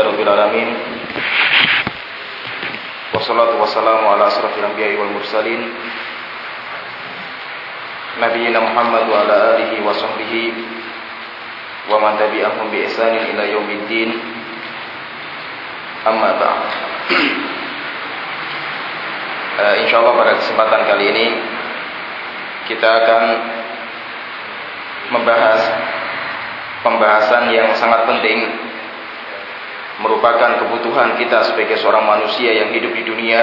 Alhamdulillahirrahmanirrahim Wassalatu wassalamu ala asrafil anbiya'i wal mursalin. Muhammad wa ala alihi wa sahbihi Wa man tabi'ahum bi ihsanin ila yaumiddin. Amma ba'd. Uh, Insyaallah pada kesempatan kali ini Kita akan membahas pembahasan yang sangat penting merupakan kebutuhan kita sebagai seorang manusia yang hidup di dunia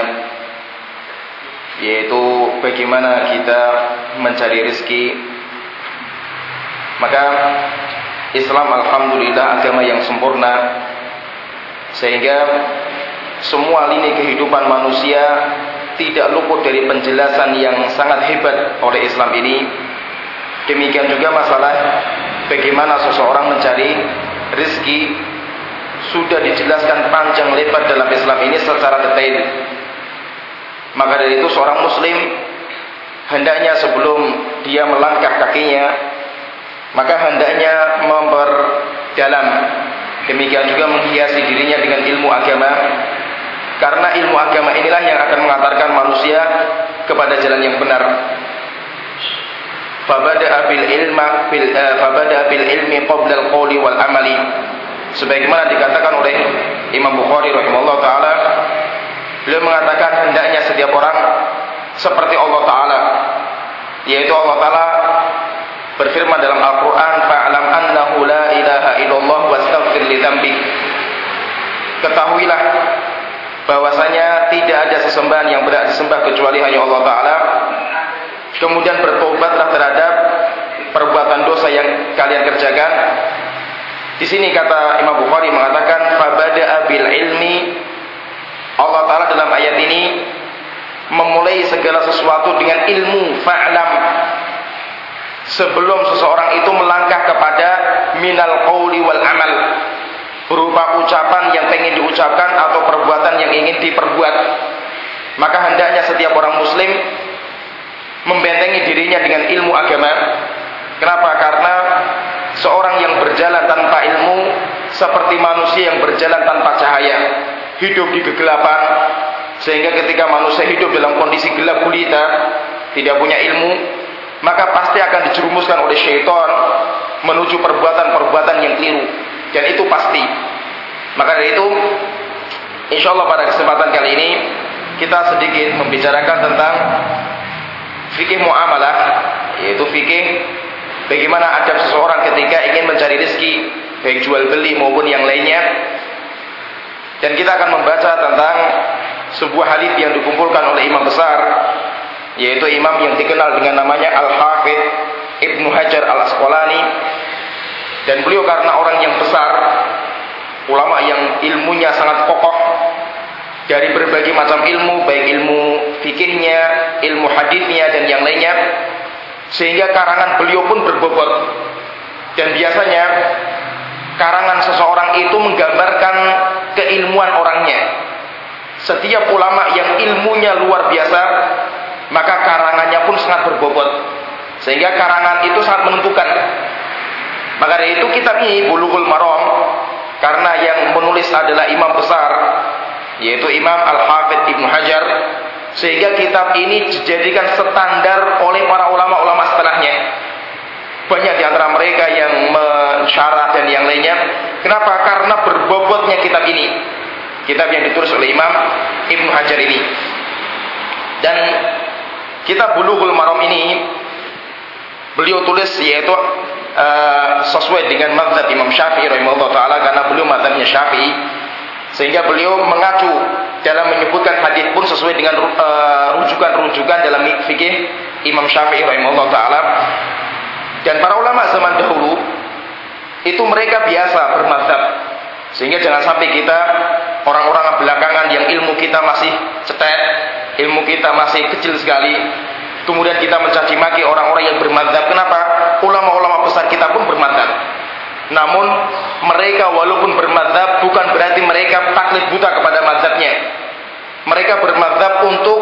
yaitu bagaimana kita mencari rezeki. Maka Islam alhamdulillah agama yang sempurna sehingga semua lini kehidupan manusia tidak luput dari penjelasan yang sangat hebat oleh Islam ini. Demikian juga masalah bagaimana seseorang mencari rezeki sudah dijelaskan panjang lebar dalam Islam ini secara detail. Maka dari itu seorang muslim hendaknya sebelum dia melangkah kakinya maka hendaknya memperdalam. Demikian juga menghiasi dirinya dengan ilmu agama. Karena ilmu agama inilah yang akan mengantarkan manusia kepada jalan yang benar. Fabada'a bil ilma bil fabada'a bil ilmi qabla al qawli wal amali sebagaimana dikatakan oleh Imam Bukhari rahimahullah taala beliau mengatakan hendaknya setiap orang seperti Allah taala yaitu Allah taala berfirman dalam Al-Qur'an fa'lam annahu la ilaha illallah wastaghfir li ketahuilah bahwasanya tidak ada sesembahan yang berhak disembah kecuali hanya Allah taala kemudian bertobatlah terhadap perbuatan dosa yang kalian kerjakan. Di sini kata Imam Bukhari mengatakan fabada bil ilmi Allah taala dalam ayat ini memulai segala sesuatu dengan ilmu fa'lam sebelum seseorang itu melangkah kepada minal qauli wal amal berupa ucapan yang ingin diucapkan atau perbuatan yang ingin diperbuat maka hendaknya setiap orang muslim membentengi dirinya dengan ilmu agama. Kenapa? Karena seorang yang berjalan tanpa ilmu seperti manusia yang berjalan tanpa cahaya, hidup di kegelapan, sehingga ketika manusia hidup dalam kondisi gelap gulita, tidak punya ilmu, maka pasti akan dijerumuskan oleh syaitan menuju perbuatan-perbuatan yang keliru. Dan itu pasti. Maka dari itu, insya Allah pada kesempatan kali ini kita sedikit membicarakan tentang fikih muamalah yaitu fikih bagaimana adab seseorang ketika ingin mencari rezeki baik jual beli maupun yang lainnya? Dan kita akan membaca tentang sebuah hadis yang dikumpulkan oleh imam besar yaitu imam yang dikenal dengan namanya Al-Hafidh Ibnu Hajar Al-Asqalani. Dan beliau karena orang yang besar ulama yang ilmunya sangat kokoh dari berbagai macam ilmu, baik ilmu fikihnya, ilmu hadisnya dan yang lainnya, sehingga karangan beliau pun berbobot. Dan biasanya karangan seseorang itu menggambarkan keilmuan orangnya. Setiap ulama yang ilmunya luar biasa, maka karangannya pun sangat berbobot. Sehingga karangan itu sangat menentukan. Maka dari itu kitab ini Bulughul Maram karena yang menulis adalah imam besar yaitu Imam Al-Hafidh Ibnu Hajar sehingga kitab ini dijadikan standar oleh para ulama-ulama setelahnya. Banyak di antara mereka yang mensyarah dan yang lainnya. Kenapa? Karena berbobotnya kitab ini. Kitab yang ditulis oleh Imam Ibnu Hajar ini. Dan kitab Bulughul Maram ini beliau tulis yaitu uh, sesuai dengan mazhab Imam Syafi'i rahimahullah taala karena beliau mazhabnya Syafi'i sehingga beliau mengacu dalam menyebutkan hadis pun sesuai dengan eh, rujukan-rujukan uh, dalam fikih Imam Syafi'i rahimahullah taala. Dan para ulama zaman dahulu itu mereka biasa bermadzhab. Sehingga jangan sampai kita orang-orang belakangan yang ilmu kita masih cetek, ilmu kita masih kecil sekali, kemudian kita mencaci maki orang-orang yang bermadzhab. Kenapa? Ulama-ulama besar kita pun. Namun mereka walaupun bermadhab bukan berarti mereka taklid buta kepada madhabnya. Mereka bermadhab untuk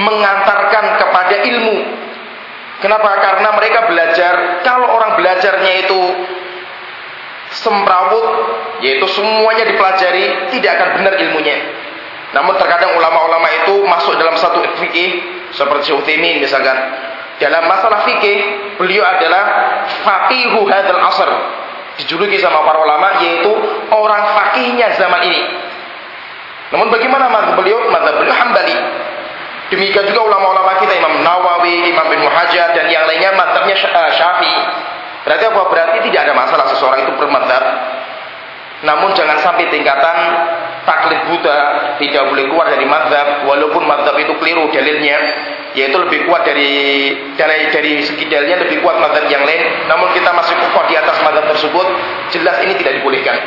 mengantarkan kepada ilmu. Kenapa? Karena mereka belajar, kalau orang belajarnya itu semrawut, yaitu semuanya dipelajari, tidak akan benar ilmunya. Namun terkadang ulama-ulama itu masuk dalam satu fikih seperti Utsaimin misalkan. Dalam masalah fikih, beliau adalah faqihu hadzal asr. Dijuluki sama para ulama yaitu orang fakihnya zaman ini. Namun bagaimana mazhab beliau? Mazhab beliau Hambali. Demikian juga ulama-ulama kita Imam Nawawi, Imam bin Muhajir dan yang lainnya mazhabnya eh, Syafi'i. Berarti apa? Berarti tidak ada masalah seseorang itu bermadzhab. Namun jangan sampai tingkatan taklid buta tidak boleh keluar dari mazhab walaupun mazhab itu keliru dalilnya yaitu lebih kuat dari dari dari segi dalilnya lebih kuat mazhab yang lain namun kita masih kuat di atas mazhab tersebut jelas ini tidak dibolehkan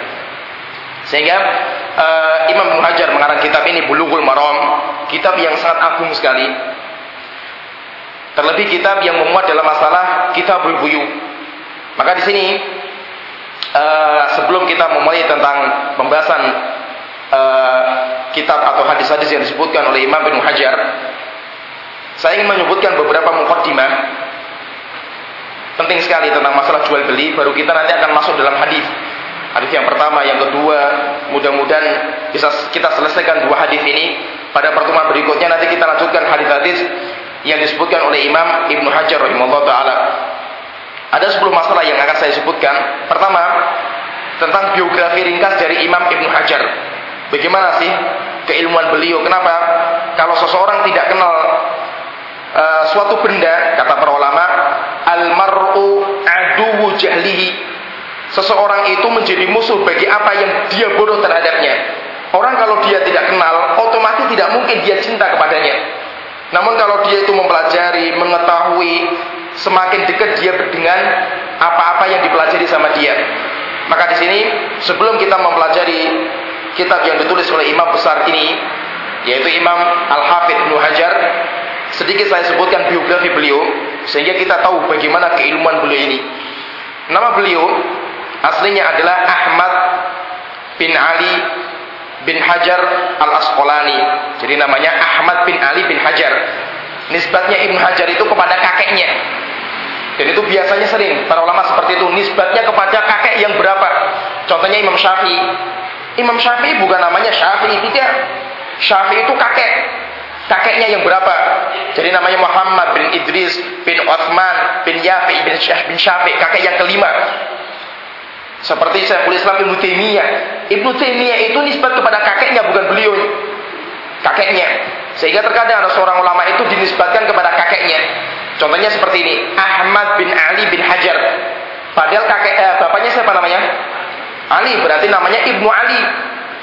sehingga uh, Imam Muhajar mengarang kitab ini Bulughul Maram kitab yang sangat agung sekali. Terlebih kitab yang memuat dalam masalah kitabul buyu. Maka di sini uh, sebelum kita memulai tentang pembahasan uh, kitab atau hadis-hadis yang disebutkan oleh Imam bin Hajar, saya ingin menyebutkan beberapa mukaddimah penting sekali tentang masalah jual beli baru kita nanti akan masuk dalam hadis. Hadis yang pertama, yang kedua, mudah-mudahan bisa kita selesaikan dua hadis ini pada pertemuan berikutnya nanti kita lanjutkan hadis-hadis yang disebutkan oleh Imam Ibnu Hajar rahimahullah taala. Ada 10 masalah yang akan saya sebutkan. Pertama, tentang biografi ringkas dari Imam Ibnu Hajar. Bagaimana sih keilmuan beliau? Kenapa? Kalau seseorang tidak kenal uh, suatu benda, kata para ulama, al-mar'u aduwu jahlihi. Seseorang itu menjadi musuh bagi apa yang dia bodoh terhadapnya. Orang kalau dia tidak kenal, otomatis tidak mungkin dia cinta kepadanya. Namun kalau dia itu mempelajari, mengetahui, semakin dekat dia dengan apa-apa yang dipelajari sama dia. Maka di sini sebelum kita mempelajari kitab yang ditulis oleh imam besar ini, yaitu Imam Al-Hafidh Ibnu Hajar, sedikit saya sebutkan biografi beliau sehingga kita tahu bagaimana keilmuan beliau ini. Nama beliau aslinya adalah Ahmad bin Ali bin Hajar al-Asqalani. Jadi namanya Ahmad bin Ali bin Hajar. Nisbatnya Ibn Hajar itu kepada kakeknya. Dan itu biasanya sering para ulama seperti itu nisbatnya kepada kakek yang berapa. Contohnya Imam Syafi'i. Imam Syafi'i bukan namanya Syafi'i, tidak. Syafi'i itu kakek. Kakeknya yang berapa? Jadi namanya Muhammad bin Idris bin Uthman bin Yafi bin Syah bin Syafi, kakek yang kelima. Seperti Syekhul Islam Ibnu Taimiyah. Ibnu Taimiyah itu nisbat kepada kakeknya bukan beliau. Kakeknya. Sehingga terkadang ada seorang ulama itu dinisbatkan kepada kakeknya. Contohnya seperti ini, Ahmad bin Ali bin Hajar. Padahal kakek eh, bapaknya siapa namanya? Ali, berarti namanya Ibnu Ali.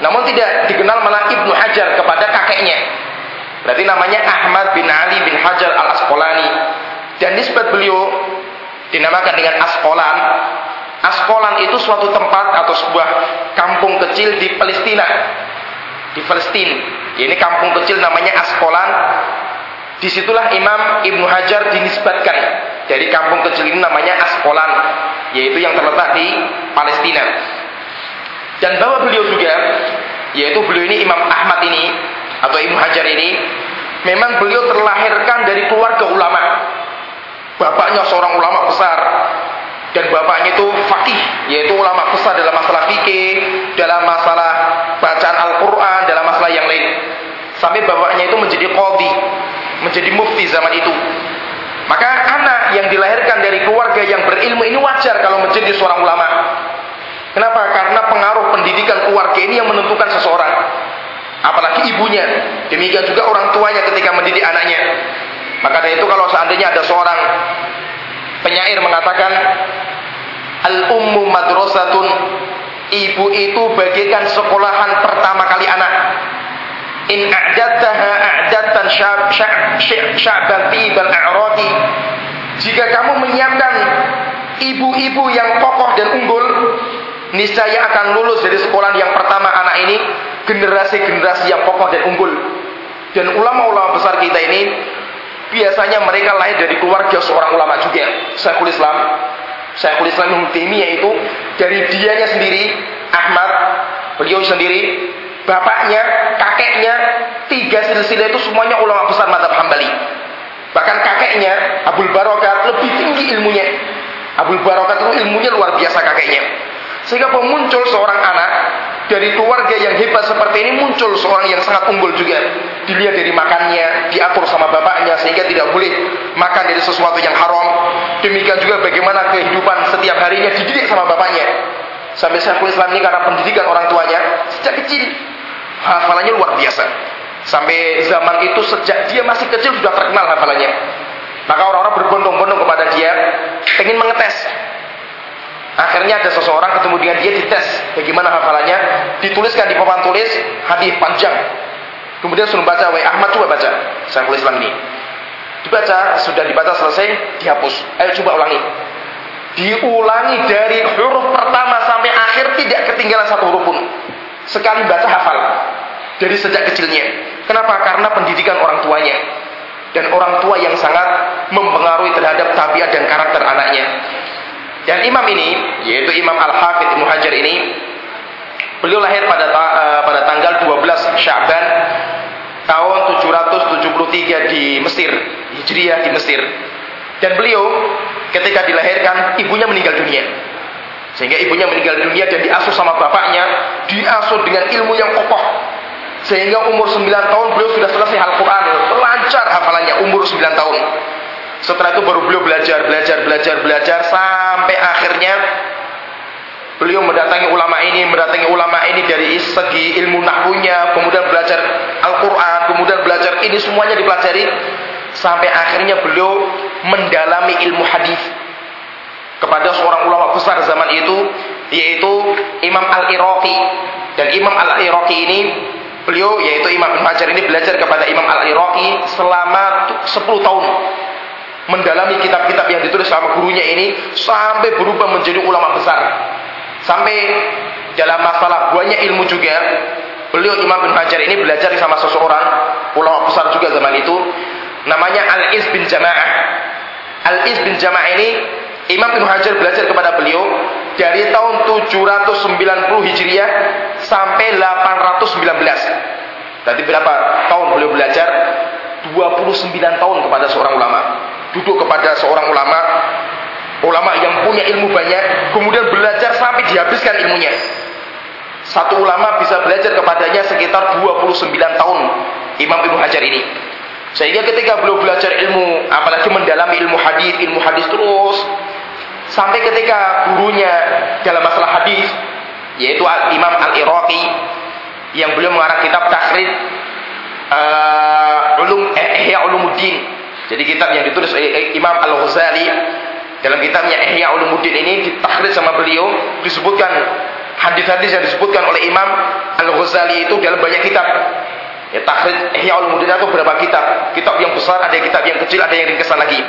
Namun tidak dikenal malah Ibnu Hajar kepada kakeknya. Berarti namanya Ahmad bin Ali bin Hajar al-Asqalani. Dan nisbat beliau dinamakan dengan Asqalan Askolan itu suatu tempat atau sebuah kampung kecil di Palestina. Di Palestina. Ini kampung kecil namanya Askolan. Di situlah Imam Ibnu Hajar dinisbatkan. Dari kampung kecil ini namanya Askolan. Yaitu yang terletak di Palestina. Dan bahwa beliau juga, yaitu beliau ini Imam Ahmad ini, atau Ibnu Hajar ini, memang beliau terlahirkan dari keluarga ulama. Bapaknya seorang ulama besar, dan bapaknya itu fakih yaitu ulama besar dalam masalah fikih dalam masalah bacaan Al-Quran dalam masalah yang lain. Sampai bapaknya itu menjadi qadhi menjadi mufti zaman itu. Maka anak yang dilahirkan dari keluarga yang berilmu ini wajar kalau menjadi seorang ulama. Kenapa? karena pengaruh pendidikan keluarga ini yang menentukan seseorang apalagi ibunya. Demikian juga orang tuanya ketika mendidik anaknya. Maka dari itu kalau seandainya ada seorang penyair mengatakan Al-ummu madrasatun Ibu itu bagaikan sekolahan pertama kali anak. In a'dattaha a'dattan sya'ban tibal a'rati Jika kamu menyiapkan ibu-ibu yang kokoh dan unggul Niscaya akan lulus dari sekolah yang pertama anak ini Generasi-generasi yang kokoh dan unggul Dan ulama-ulama besar kita ini Biasanya mereka lahir dari keluarga seorang ulama juga Syekhul Islam Syekhul Islam Ibnu Taimiyah itu dari dianya sendiri Ahmad, beliau sendiri, bapaknya, kakeknya, tiga silsilah itu semuanya ulama besar madhab Hambali. Bahkan kakeknya Abdul Barokat lebih tinggi ilmunya. Abdul Barokat itu ilmunya luar biasa kakeknya. Sehingga muncul seorang anak dari keluarga yang hebat seperti ini muncul seorang yang sangat unggul juga. Dilihat dari makannya, diatur sama bapaknya sehingga tidak boleh makan dari sesuatu yang haram. Demikian juga bagaimana kehidupan setiap harinya dididik sama bapaknya. Sampai Syekhul Islam ini karena pendidikan orang tuanya sejak kecil hafalannya luar biasa. Sampai zaman itu sejak dia masih kecil sudah terkenal hafalannya. Maka orang-orang berbondong-bondong kepada dia, ingin mengetes. Akhirnya ada seseorang ketemu dengan dia dites bagaimana hafalannya, dituliskan di papan tulis hadis panjang. Kemudian suruh baca, "Wahai Ahmad coba baca." Saya tulis ini. Dibaca, sudah dibaca selesai, dihapus. Ayo coba ulangi. Diulangi dari huruf pertama sampai akhir tidak ketinggalan satu huruf pun. Sekali baca hafal. Dari sejak kecilnya. Kenapa? Karena pendidikan orang tuanya. Dan orang tua yang sangat mempengaruhi terhadap tabiat dan karakter anaknya. Dan imam ini, yaitu Imam Al-Hafidh Ibnu Hajar ini, beliau lahir pada uh, pada tanggal 12 Sya'ban tahun 773 di Mesir, Hijriah di Mesir. Dan beliau ketika dilahirkan ibunya meninggal dunia. Sehingga ibunya meninggal dunia dan diasuh sama bapaknya, diasuh dengan ilmu yang kokoh. Sehingga umur 9 tahun beliau sudah selesai Al-Quran, lancar hafalannya umur 9 tahun. Setelah itu baru beliau belajar, belajar, belajar, belajar. Sampai akhirnya beliau mendatangi ulama ini, mendatangi ulama ini dari segi ilmu nahwunya, kemudian belajar Al-Qur'an, kemudian belajar ini semuanya dipelajari. Sampai akhirnya beliau mendalami ilmu hadis kepada seorang ulama besar zaman itu yaitu Imam Al-Iraqi. Dan Imam Al-Iraqi ini beliau yaitu Imam Ibn Hajar ini belajar kepada Imam Al-Iraqi selama 10 tahun mendalami kitab-kitab yang ditulis sama gurunya ini sampai berubah menjadi ulama besar. Sampai dalam masalah banyak ilmu juga, beliau Imam bin Hajar ini belajar sama seseorang ulama besar juga zaman itu, namanya Al-Iz bin Jamaah. Al-Iz bin Jamaah ini Imam bin Hajar belajar kepada beliau dari tahun 790 Hijriah sampai 819. Tadi berapa tahun beliau belajar? 29 tahun kepada seorang ulama duduk kepada seorang ulama ulama yang punya ilmu banyak kemudian belajar sampai dihabiskan ilmunya. Satu ulama bisa belajar kepadanya sekitar 29 tahun Imam Ibnu Hajar ini. Sehingga ketika beliau belajar ilmu apalagi mendalami ilmu hadis ilmu hadis terus sampai ketika gurunya dalam masalah hadis yaitu Imam Al-Iraqi yang beliau mengarang kitab takrid uh, ulum eh, Ihya Ulumuddin jadi kitab yang ditulis oleh Imam Al-Ghazali dalam kitabnya Ihya Ulumuddin ini ditakhrij sama beliau disebutkan hadis-hadis yang disebutkan oleh Imam Al-Ghazali itu dalam banyak kitab. Ya takhrij Ihya Ulumuddin itu berapa kitab? Kitab yang besar, ada kitab yang kecil, ada yang ringkasan lagi.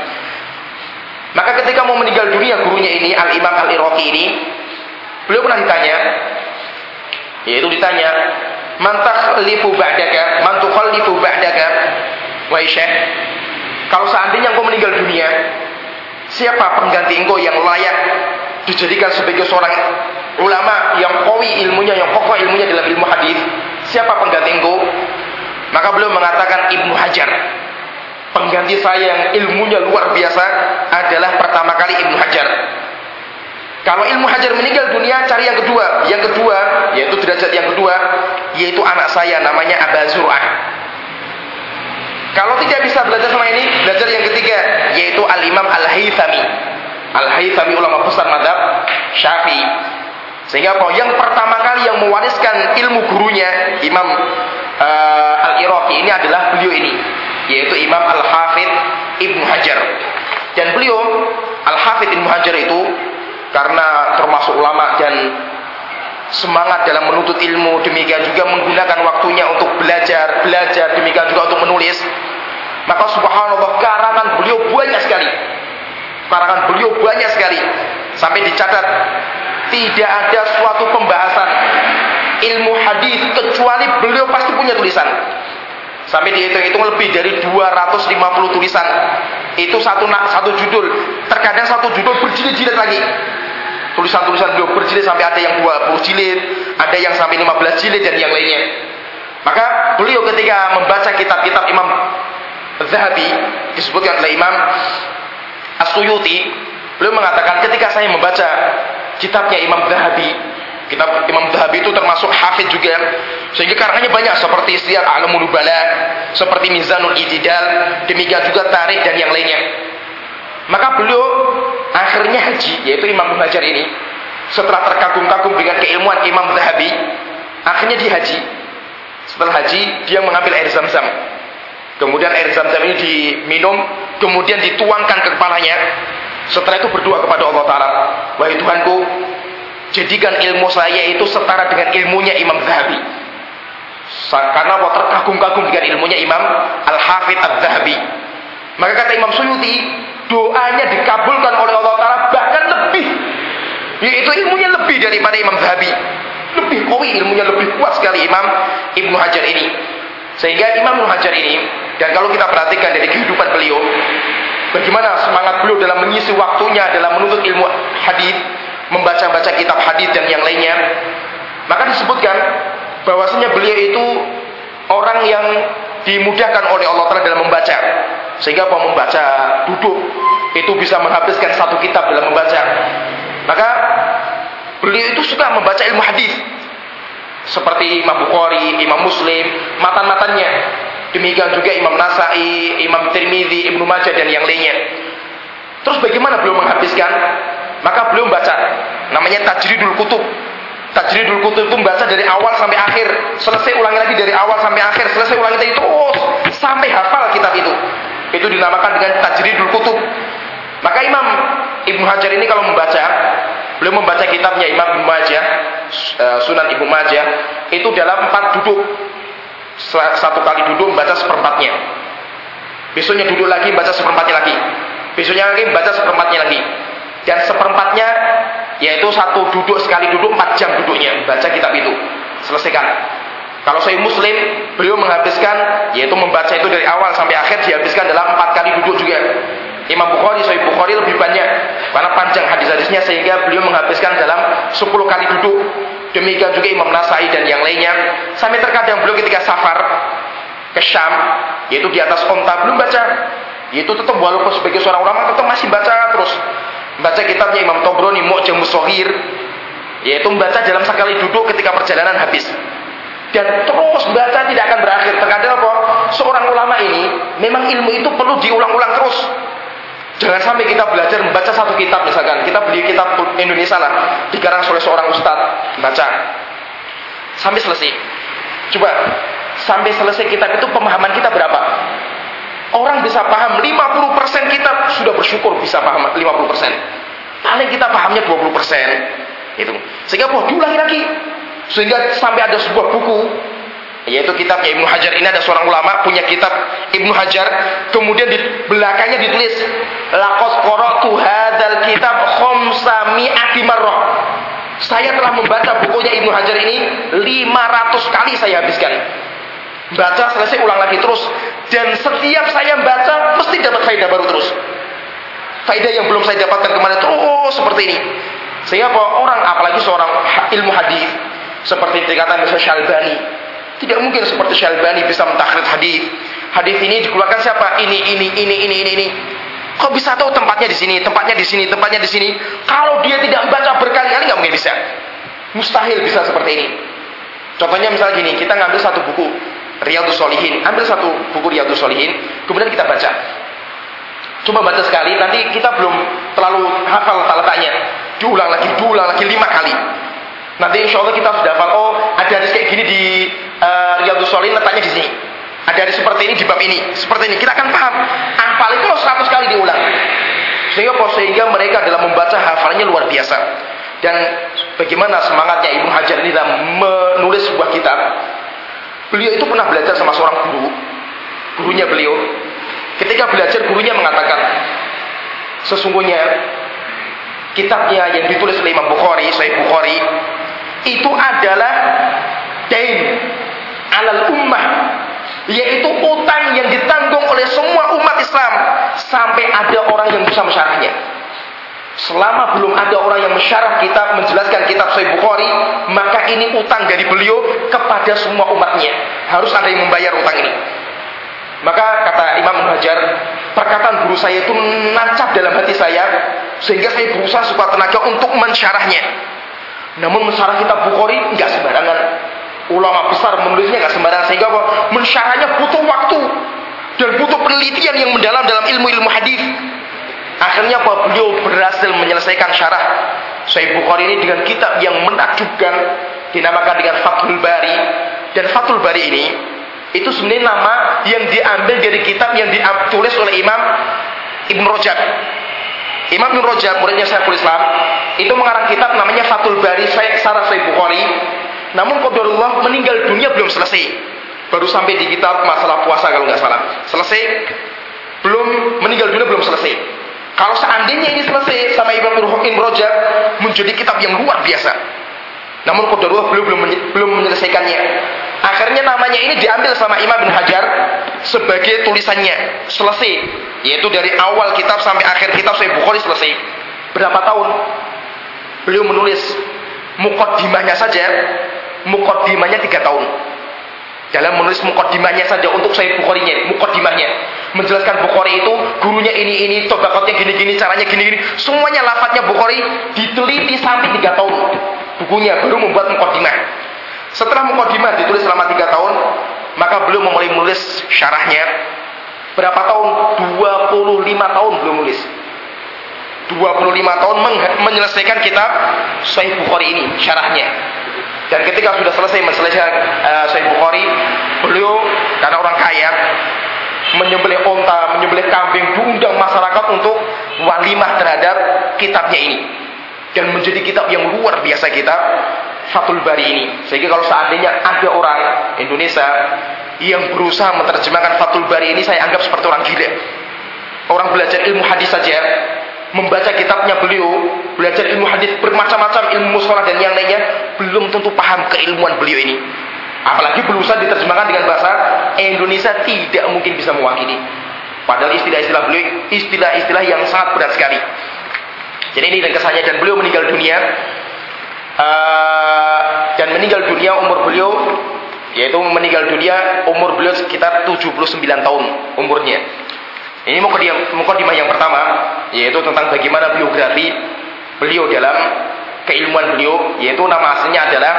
Maka ketika mau meninggal dunia gurunya ini Al-Imam Al-Iraqi ini beliau pernah ditanya yaitu ditanya man takhlifu ba'daka man tukhallifu ba'daka wahai syekh kalau seandainya engkau meninggal dunia, siapa pengganti engkau yang layak dijadikan sebagai seorang ulama yang kawi ilmunya, yang kokoh ilmunya dalam ilmu hadis? Siapa pengganti engkau? Maka beliau mengatakan Ibnu Hajar. Pengganti saya yang ilmunya luar biasa adalah pertama kali Ibnu Hajar. Kalau ilmu Hajar meninggal dunia, cari yang kedua. Yang kedua, yaitu derajat yang kedua, yaitu anak saya namanya Aba Zur'ah. Kalau tidak bisa belajar sama ini, belajar yang ketiga yaitu Al-Imam Al-Haythami. Al-Haythami ulama besar madhab Syafi'i. Sehingga apa? Yang pertama kali yang mewariskan ilmu gurunya Imam uh, Al-Iraqi ini adalah beliau ini, yaitu Imam Al-Hafidh Ibnu Hajar. Dan beliau Al-Hafidh Ibnu Hajar itu karena termasuk ulama dan semangat dalam menuntut ilmu, demikian juga menggunakan waktunya untuk belajar, belajar, demikian juga untuk menulis. Maka subhanallah karangan beliau banyak sekali. Karangan beliau banyak sekali. Sampai dicatat tidak ada suatu pembahasan ilmu hadis kecuali beliau pasti punya tulisan. Sampai dihitung-hitung lebih dari 250 tulisan. Itu satu satu judul. Terkadang satu judul berjilid-jilid lagi. Tulisan-tulisan beliau berjilid sampai ada yang 20 jilid, ada yang sampai 15 jilid dan yang lainnya. Maka beliau ketika membaca kitab-kitab Imam Zahabi disebutkan oleh Imam As-Suyuti beliau mengatakan ketika saya membaca kitabnya Imam Zahabi kitab Imam Zahabi itu termasuk hafid juga sehingga karangannya banyak seperti Syiar Alamul Bala seperti Mizanul Itidal demikian juga Tarik dan yang lainnya maka beliau akhirnya haji yaitu Imam Hajar ini setelah terkagum-kagum dengan keilmuan Imam Zahabi akhirnya dihaji setelah haji dia mengambil air zam-zam Kemudian air zam-zam ini diminum, kemudian dituangkan ke kepalanya. Setelah itu berdoa kepada Allah Ta'ala. Wahai Tuhanku, jadikan ilmu saya itu setara dengan ilmunya Imam Zahabi. Karena Allah terkagum-kagum dengan ilmunya Imam Al-Hafidh Al-Zahabi. Maka kata Imam Suyuti, doanya dikabulkan oleh Allah Ta'ala bahkan lebih. Yaitu ilmunya lebih daripada Imam Zahabi. Lebih kawi ilmunya, lebih kuat sekali Imam Ibnu Hajar ini. Sehingga Imam Ibnu Hajar ini dan kalau kita perhatikan dari kehidupan beliau, bagaimana semangat beliau dalam mengisi waktunya dalam menuntut ilmu hadis, membaca-baca kitab hadis dan yang lainnya, maka disebutkan bahwasanya beliau itu orang yang dimudahkan oleh Allah Taala dalam membaca. Sehingga apa membaca duduk itu bisa menghabiskan satu kitab dalam membaca. Maka beliau itu suka membaca ilmu hadis seperti Imam Bukhari, Imam Muslim, matan-matannya Demikian juga Imam Nasai, Imam Tirmidzi, Ibnu Majah dan yang lainnya. Terus bagaimana beliau menghabiskan? Maka beliau membaca namanya Tajridul Kutub. Tajridul Kutub itu membaca dari awal sampai akhir, selesai ulangi lagi dari awal sampai akhir, selesai ulangi lagi terus sampai hafal kitab itu. Itu dinamakan dengan Tajridul Kutub. Maka Imam Ibnu Hajar ini kalau membaca, beliau membaca kitabnya Imam Ibnu Majah, eh, Sunan Ibnu Majah, itu dalam empat duduk satu kali duduk membaca seperempatnya. Besoknya duduk lagi baca seperempatnya lagi. Besoknya lagi baca seperempatnya lagi. Dan seperempatnya yaitu satu duduk sekali duduk empat jam duduknya baca kitab itu selesaikan. Kalau saya muslim, beliau menghabiskan yaitu membaca itu dari awal sampai akhir dihabiskan dalam empat kali duduk juga. Imam Bukhari, Sahih Bukhari lebih banyak karena panjang hadis-hadisnya sehingga beliau menghabiskan dalam 10 kali duduk Demikian juga Imam Nasai dan yang lainnya. Sampai terkadang beliau ketika safar ke Syam, yaitu di atas onta belum baca. Yaitu tetap walaupun sebagai seorang ulama tetap masih baca terus. Baca kitabnya Imam Tobroni Mu'jamus Sohir. Yaitu membaca dalam sekali duduk ketika perjalanan habis. Dan terus baca tidak akan berakhir. Terkadang apa? Seorang ulama ini memang ilmu itu perlu diulang-ulang terus. Jangan sampai kita belajar membaca satu kitab misalkan. Kita beli kitab Indonesia lah. Dikarang oleh seorang ustadz. Baca. Sampai selesai. Coba. Sampai selesai kitab itu pemahaman kita berapa? Orang bisa paham 50% kitab. Sudah bersyukur bisa paham 50%. Paling kita pahamnya 20%. Itu. Sehingga boh diulangi lagi. Sehingga sampai ada sebuah buku yaitu kitabnya Ibnu Hajar ini ada seorang ulama punya kitab Ibnu Hajar kemudian di belakangnya ditulis laqad qara'tu hadzal kitab khamsa mi'ati marrah saya telah membaca bukunya Ibnu Hajar ini 500 kali saya habiskan baca selesai ulang lagi terus dan setiap saya baca mesti dapat faedah baru terus faedah yang belum saya dapatkan kemarin terus seperti ini sehingga orang apalagi seorang ilmu hadis seperti dikatakan misalnya Syalbani tidak mungkin seperti Syalbani bisa mentakhrid hadis. Hadis ini dikeluarkan siapa? Ini, ini, ini, ini, ini, ini. Kok bisa tahu tempatnya di sini, tempatnya di sini, tempatnya di sini? Kalau dia tidak membaca berkali-kali nggak mungkin bisa. Mustahil bisa seperti ini. Contohnya misalnya gini, kita ngambil satu buku Riyadus Solihin, ambil satu buku Riyadus Solihin, kemudian kita baca. Coba baca sekali, nanti kita belum terlalu hafal letaknya. Diulang lagi, diulang lagi lima kali. Nanti insya Allah kita sudah hafal, oh ada hadis kayak gini di uh, Riyadus Solihin letaknya di sini. Ada hadis seperti ini di bab ini, seperti ini. Kita akan paham. Hafal itu loh 100 kali diulang. Sehingga sehingga mereka dalam membaca hafalannya luar biasa. Dan bagaimana semangatnya Ibnu Hajar ini dalam menulis sebuah kitab. Beliau itu pernah belajar sama seorang guru. Gurunya beliau. Ketika belajar gurunya mengatakan, sesungguhnya kitabnya yang ditulis oleh Imam Bukhari, Sahih Bukhari, itu adalah dain alal ummah yaitu utang yang ditanggung oleh semua umat Islam sampai ada orang yang bisa mensyarahnya. Selama belum ada orang yang mensyarah kitab menjelaskan kitab Sahih Bukhari, maka ini utang dari beliau kepada semua umatnya. Harus ada yang membayar utang ini. Maka kata Imam Hajar, perkataan guru saya itu nancap dalam hati saya sehingga saya berusaha sekuat tenaga untuk mensyarahnya. Namun mensyarah kitab Bukhari nggak sembarangan. Ulama besar menulisnya nggak sembarangan sehingga apa? Mensyarahnya butuh waktu dan butuh penelitian yang mendalam dalam ilmu-ilmu hadis. Akhirnya apa? Beliau berhasil menyelesaikan syarah Sahih Bukhari ini dengan kitab yang menakjubkan dinamakan dengan Fathul Bari dan Fathul Bari ini itu sebenarnya nama yang diambil dari kitab yang ditulis oleh Imam Ibn Rajab. Imam Ibn Rajab, muridnya Syekhul Islam, itu mengarang kitab namanya Fathul Bari Sarah Sahih Bukhari. Namun Qadarullah meninggal dunia belum selesai. Baru sampai di kitab masalah puasa kalau nggak salah. Selesai belum meninggal dunia belum selesai. Kalau seandainya ini selesai sama Imam Ibn Rajab menjadi kitab yang luar biasa. Namun Qadarullah belum belum belum menyelesaikannya. Akhirnya namanya ini diambil sama Imam bin Hajar sebagai tulisannya selesai, yaitu dari awal kitab sampai akhir kitab Sahih Bukhari selesai. Berapa tahun? Beliau menulis mukaddimahnya saja, mukaddimahnya tiga tahun. Dalam menulis mukaddimahnya saja untuk Sahih Bukhari-nya, mukaddimahnya menjelaskan Bukhari itu gurunya ini ini, tobakotnya gini-gini, caranya gini-gini, semuanya lafadznya Bukhari diteliti sampai tiga tahun bukunya baru membuat mukaddimah. Setelah mukadimah ditulis selama tiga tahun, maka beliau memulai menulis syarahnya. Berapa tahun? 25 tahun belum nulis. 25 tahun menyelesaikan kitab Sahih Bukhari ini, syarahnya. Dan ketika sudah selesai menyelesaikan uh, Sahih Bukhari, beliau karena orang kaya menyembelih onta, menyembelih kambing, diundang masyarakat untuk walimah terhadap kitabnya ini. Dan menjadi kitab yang luar biasa kitab Fathul Bari ini. Sehingga kalau seandainya ada orang Indonesia yang berusaha menerjemahkan Fathul Bari ini saya anggap seperti orang gila. Orang belajar ilmu hadis saja, membaca kitabnya beliau, belajar ilmu hadis bermacam-macam ilmu musola dan yang lainnya, belum tentu paham keilmuan beliau ini. Apalagi berusaha diterjemahkan dengan bahasa Indonesia tidak mungkin bisa mewakili. Padahal istilah-istilah beliau istilah-istilah yang sangat berat sekali. Jadi ini dan kesannya dan beliau meninggal dunia uh, dan meninggal dunia umur beliau yaitu meninggal dunia umur beliau sekitar 79 tahun umurnya. Ini mukadimah yang pertama yaitu tentang bagaimana biografi beliau dalam keilmuan beliau yaitu nama aslinya adalah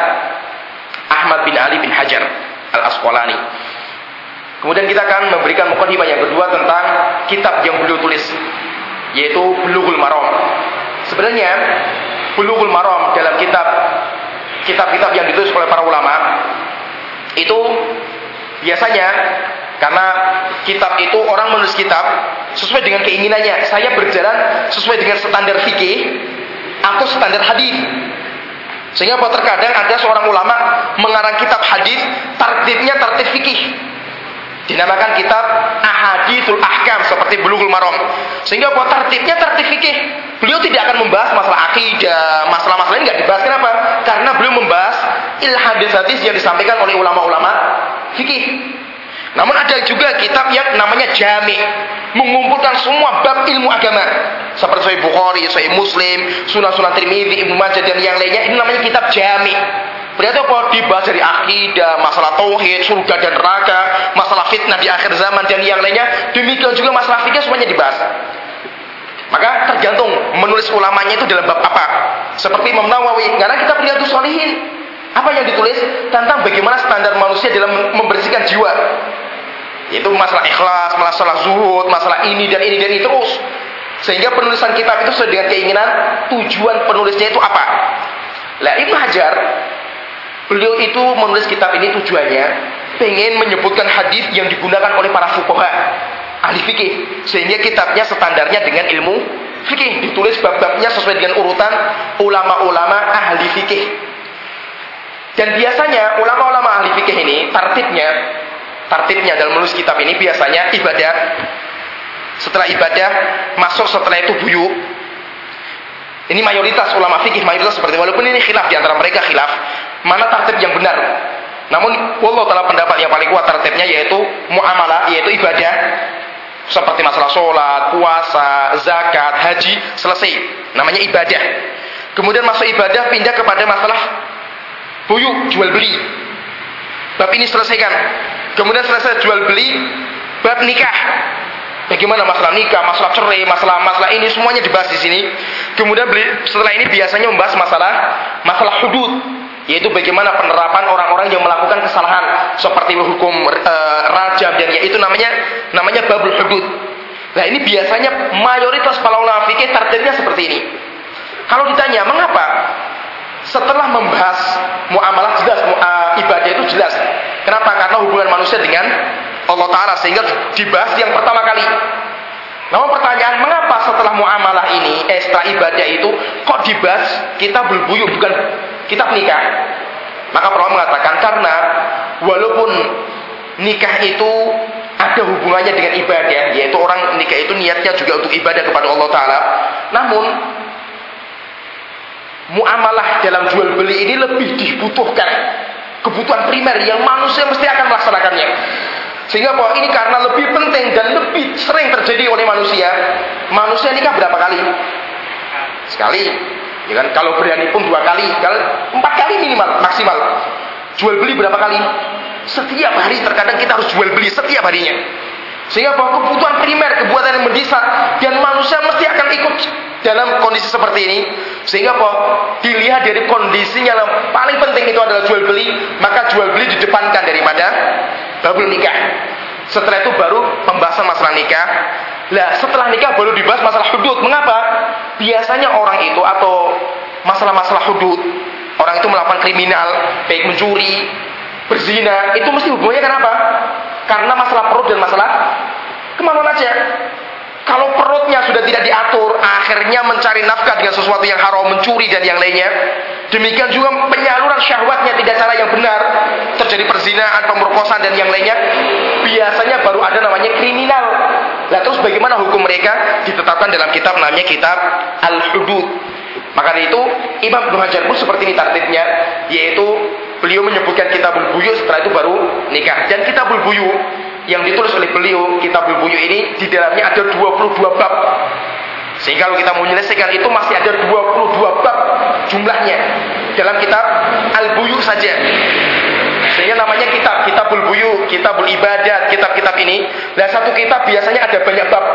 Ahmad bin Ali bin Hajar Al-Asqalani. Kemudian kita akan memberikan mukadimah yang kedua tentang kitab yang beliau tulis yaitu Bulughul Maram. Sebenarnya Bulughul Maram dalam kitab kitab-kitab yang ditulis oleh para ulama itu biasanya karena kitab itu orang menulis kitab sesuai dengan keinginannya. Saya berjalan sesuai dengan standar fikih atau standar hadis. Sehingga terkadang ada seorang ulama mengarang kitab hadis, tertibnya tertib fikih. Dinamakan kitab Ahadithul Ahkam seperti Bulughul Maram. Sehingga buat tertibnya tertib fikih. Beliau tidak akan membahas masalah akidah, masalah-masalah ini nggak dibahas. Kenapa? Karena beliau membahas ilhadis hadis yang disampaikan oleh ulama-ulama fikih. Namun ada juga kitab yang namanya Jami, mengumpulkan semua bab ilmu agama seperti Sahih Bukhari, Sahih Muslim, Sunan-Sunan Tirmidzi, Ibnu Majah dan yang lainnya. Ini namanya kitab Jami. Berarti apa? Dibahas dari akidah, masalah tauhid, surga dan neraka, masalah fitnah di akhir zaman dan yang lainnya. Demikian juga masalah fikih semuanya dibahas. Maka tergantung menulis ulamanya itu dalam bab apa. Seperti Imam Nawawi, karena kita tuh Sholihin. Apa yang ditulis tentang bagaimana standar manusia dalam membersihkan jiwa. Itu masalah ikhlas, masalah zuhud, masalah ini dan ini dan ini terus. Sehingga penulisan kitab itu sesuai dengan keinginan tujuan penulisnya itu apa. Lah Ibnu Hajar Beliau itu menulis kitab ini tujuannya pengen menyebutkan hadis yang digunakan oleh para fuqaha ahli fikih sehingga kitabnya standarnya dengan ilmu fikih ditulis bab-babnya sesuai dengan urutan ulama-ulama ahli fikih dan biasanya ulama-ulama ahli fikih ini tartibnya tartibnya dalam menulis kitab ini biasanya ibadah setelah ibadah masuk setelah itu buyuk ini mayoritas ulama fikih mayoritas seperti walaupun ini khilaf di antara mereka khilaf mana tartib yang benar. Namun Allah telah pendapat yang paling kuat tartibnya yaitu muamalah, yaitu ibadah seperti masalah sholat, puasa, zakat, haji, selesai. Namanya ibadah. Kemudian masuk ibadah pindah kepada masalah buyuk, jual beli. Bab ini selesaikan. Kemudian selesai jual beli, bab nikah. Bagaimana masalah nikah, masalah cerai, masalah masalah ini semuanya dibahas di sini. Kemudian setelah ini biasanya membahas masalah masalah hudud, yaitu bagaimana penerapan orang-orang yang melakukan kesalahan seperti hukum e, rajam dan yaitu namanya namanya babul hudud. Nah ini biasanya mayoritas para ulama fikih tertibnya seperti ini. Kalau ditanya mengapa setelah membahas muamalah jelas uh, ibadah itu jelas. Kenapa? Karena hubungan manusia dengan Allah Ta'ala sehingga dibahas yang pertama kali. Namun pertanyaan mengapa setelah muamalah ini, eh setelah ibadah itu kok dibahas kita berbuyuk bukan kita nikah? Maka para mengatakan karena walaupun nikah itu ada hubungannya dengan ibadah, yaitu orang nikah itu niatnya juga untuk ibadah kepada Allah Taala. Namun muamalah dalam jual beli ini lebih dibutuhkan kebutuhan primer yang manusia mesti akan melaksanakannya. Sehingga bahwa ini karena lebih penting dan lebih sering terjadi oleh manusia. Manusia nikah berapa kali? Sekali. Ya kan? Kalau berani pun dua kali, kalau empat kali minimal maksimal. Jual beli berapa kali? Setiap hari terkadang kita harus jual beli setiap harinya. Sehingga bahwa kebutuhan primer, kebutuhan yang mendesak dan manusia mesti akan ikut dalam kondisi seperti ini. Sehingga bahwa dilihat dari kondisinya yang paling penting itu adalah jual beli, maka jual beli didepankan daripada babul nikah. Setelah itu baru pembahasan masalah nikah. Lah, setelah nikah baru dibahas masalah hudud. Mengapa? Biasanya orang itu atau masalah-masalah hudud, orang itu melakukan kriminal, baik mencuri, berzina, itu mesti hubungannya kenapa? Karena masalah perut dan masalah ke mana aja. Kalau perutnya sudah tidak diatur, akhirnya mencari nafkah dengan sesuatu yang haram, mencuri dan yang lainnya. Demikian juga penyaluran syahwatnya tidak cara yang benar, terjadi perzinaan, pemerkosaan dan yang lainnya. Biasanya baru ada namanya kriminal. Nah terus bagaimana hukum mereka ditetapkan dalam kitab namanya kitab Al-Hudud. Maka itu Imam Ibnu Hajar pun seperti ini tartibnya, yaitu beliau menyebutkan kitabul buyu setelah itu baru nikah. Dan kitabul buyu yang ditulis oleh beliau kitabul buyu ini di dalamnya ada 22 bab. Sehingga kalau kita mau menyelesaikan itu masih ada 22 bab jumlahnya dalam kitab Al-Buyu saja. Sehingga namanya kitab, kitabul buyu, kitabul ibadat, kitab-kitab ini. Dan satu kitab biasanya ada banyak bab.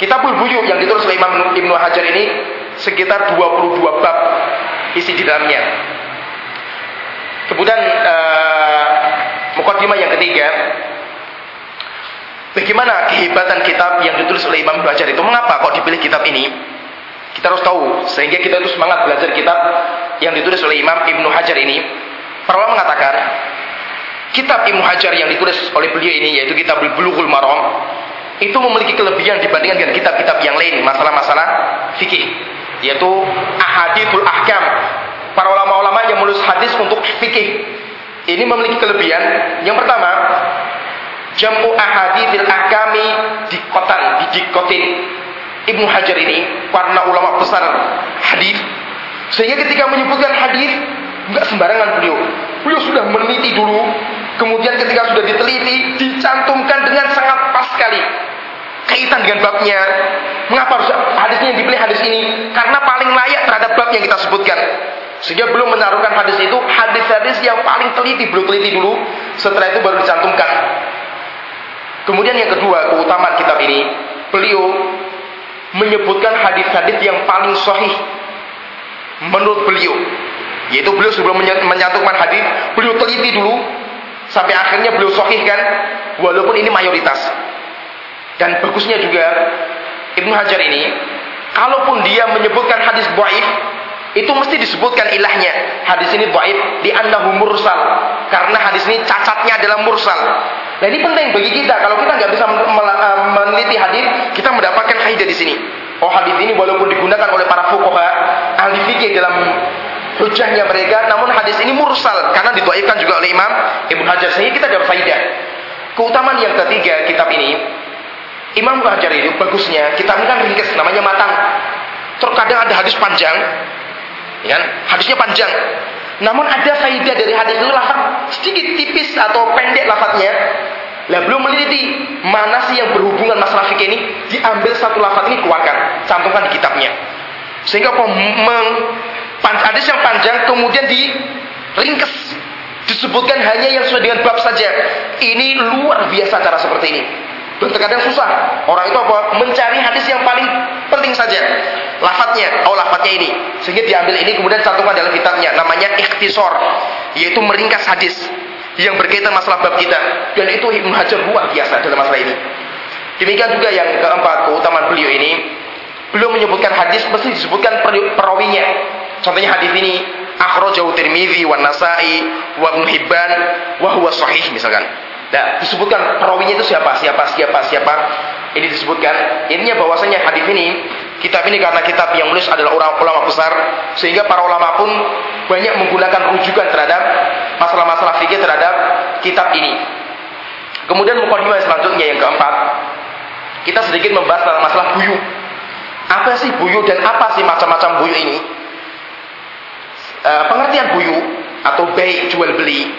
Kitabul buyu yang ditulis oleh Imam Ibnu Hajar ini sekitar 22 bab isi di dalamnya. Kemudian uh, mukadimah yang ketiga, bagaimana kehebatan kitab yang ditulis oleh Imam Belajar itu? Mengapa kok dipilih kitab ini? Kita harus tahu sehingga kita itu semangat belajar kitab yang ditulis oleh Imam Ibnu Hajar ini. Para ulama mengatakan kitab Ibnu Hajar yang ditulis oleh beliau ini yaitu kitab Bulughul Maram itu memiliki kelebihan dibandingkan dengan kitab-kitab yang lain masalah-masalah fikih yaitu ahadithul ahkam para ulama-ulama yang menulis hadis untuk fikih. Ini memiliki kelebihan. Yang pertama, jamu ahadithil ahkami dikotan, didikotin. Ibnu Hajar ini karena ulama besar hadis sehingga ketika menyebutkan hadis nggak sembarangan beliau. Beliau sudah meneliti dulu, kemudian ketika sudah diteliti dicantumkan dengan sangat pas sekali kaitan dengan babnya. Mengapa harus hadisnya yang dipilih hadis ini? Karena paling layak terhadap bab yang kita sebutkan. Sehingga belum menaruhkan hadis itu hadis-hadis yang paling teliti, belum teliti dulu, setelah itu baru dicantumkan. Kemudian yang kedua, keutamaan kitab ini, beliau menyebutkan hadis-hadis yang paling sahih menurut beliau. Yaitu beliau sebelum menyantumkan hadis, beliau teliti dulu sampai akhirnya beliau sahihkan walaupun ini mayoritas. Dan bagusnya juga Ibnu Hajar ini, kalaupun dia menyebutkan hadis dhaif, itu mesti disebutkan ilahnya. Hadis ini dhaif di annahu mursal. Karena hadis ini cacatnya adalah mursal. Nah ini penting bagi kita. Kalau kita nggak bisa eh, meneliti hadis, kita mendapatkan kaidah di sini. Oh hadis ini walaupun digunakan oleh para fuqaha, ahli fikih dalam hujahnya mereka, namun hadis ini mursal karena didhaifkan juga oleh Imam Ibnu Hajar sehingga kita dapat faidah. Keutamaan yang ketiga kitab ini, Imam Ibnu Hajar ini bagusnya kitab ini kan ringkas namanya matang. Terkadang ada hadis panjang, Ya kan? Hadisnya panjang. Namun ada faidah dari hadis itu lafaz sedikit tipis atau pendek lafaznya. Lah belum meneliti mana sih yang berhubungan masalah fikih ini diambil satu lafaz ini keluarkan, cantumkan di kitabnya. Sehingga meng, hadis yang panjang kemudian diringkes disebutkan hanya yang sesuai dengan bab saja. Ini luar biasa cara seperti ini. Dan terkadang susah. Orang itu apa? Mencari hadis yang paling penting saja. Lafadznya, oh lafadznya ini. Sehingga diambil ini kemudian cantumkan dalam kitabnya. Namanya ikhtisor. Yaitu meringkas hadis. Yang berkaitan masalah bab kita. Dan itu Ibn Hajar luar biasa dalam masalah ini. Demikian juga yang keempat, keutamaan beliau ini. Beliau menyebutkan hadis, mesti disebutkan perawinya. Contohnya hadis ini, akhrajahu Tirmizi wa Nasa'i wa Ibnu Hibban wa huwa sahih misalkan. Nah, disebutkan perawinya itu siapa, siapa, siapa, siapa. Ini disebutkan. Intinya bahwasanya hadis ini, kitab ini karena kitab yang menulis adalah orang ulama besar, sehingga para ulama pun banyak menggunakan rujukan terhadap masalah-masalah fikih terhadap kitab ini. Kemudian mukadimah selanjutnya yang keempat, kita sedikit membahas tentang masalah buyu. Apa sih buyu dan apa sih macam-macam buyu ini? E, pengertian buyu atau baik jual beli.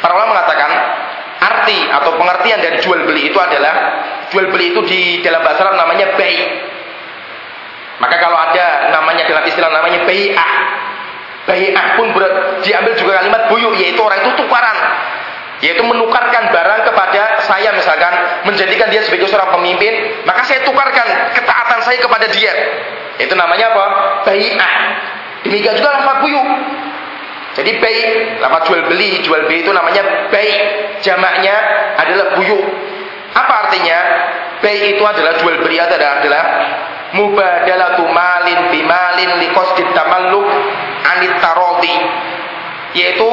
Para ulama mengatakan arti atau pengertian dari jual beli itu adalah jual beli itu di dalam bahasa Arab namanya baik. Maka kalau ada namanya dalam istilah namanya bai'ah. Bai'ah pun ber, diambil juga kalimat buyu yaitu orang itu tukaran. Yaitu menukarkan barang kepada saya misalkan menjadikan dia sebagai seorang pemimpin, maka saya tukarkan ketaatan saya kepada dia. Itu namanya apa? Bai'ah. Demikian juga lafaz buyu. Jadi baik, lafaz jual beli, jual beli itu namanya baik. Jamaknya adalah buyu. Apa artinya? Baik itu adalah jual beli adalah, adalah mubadalatu malin bimalin liqasdit tamalluk anit tarodi. Yaitu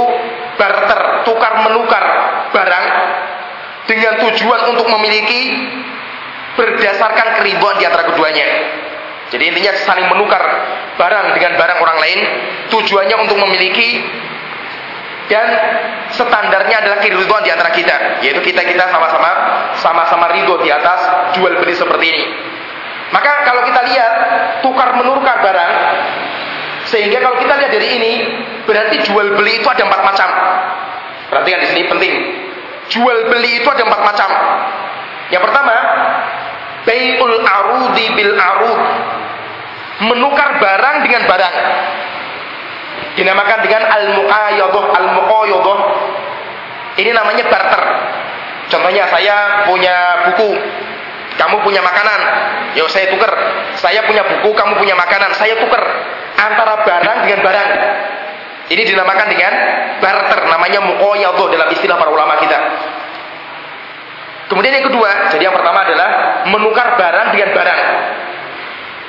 barter, tukar menukar barang dengan tujuan untuk memiliki berdasarkan keribuan di antara keduanya. Jadi intinya saling menukar barang dengan barang orang lain. Tujuannya untuk memiliki dan standarnya adalah keridhaan di antara kita. Yaitu kita kita sama-sama sama-sama ridho di atas jual beli seperti ini. Maka kalau kita lihat tukar menukar barang sehingga kalau kita lihat dari ini berarti jual beli itu ada empat macam. Perhatikan di sini penting. Jual beli itu ada empat macam. Yang pertama Bayul arudi bil arud. Menukar barang dengan barang. Dinamakan dengan al-muqayyadah, al-muqayyadah. Ini namanya barter. Contohnya saya punya buku, kamu punya makanan. Yuk saya tuker. Saya punya buku, kamu punya makanan. Saya tuker antara barang dengan barang. Ini dinamakan dengan barter, namanya muqayyadah dalam istilah para ulama kita. Kemudian yang kedua, jadi yang pertama adalah menukar barang dengan barang.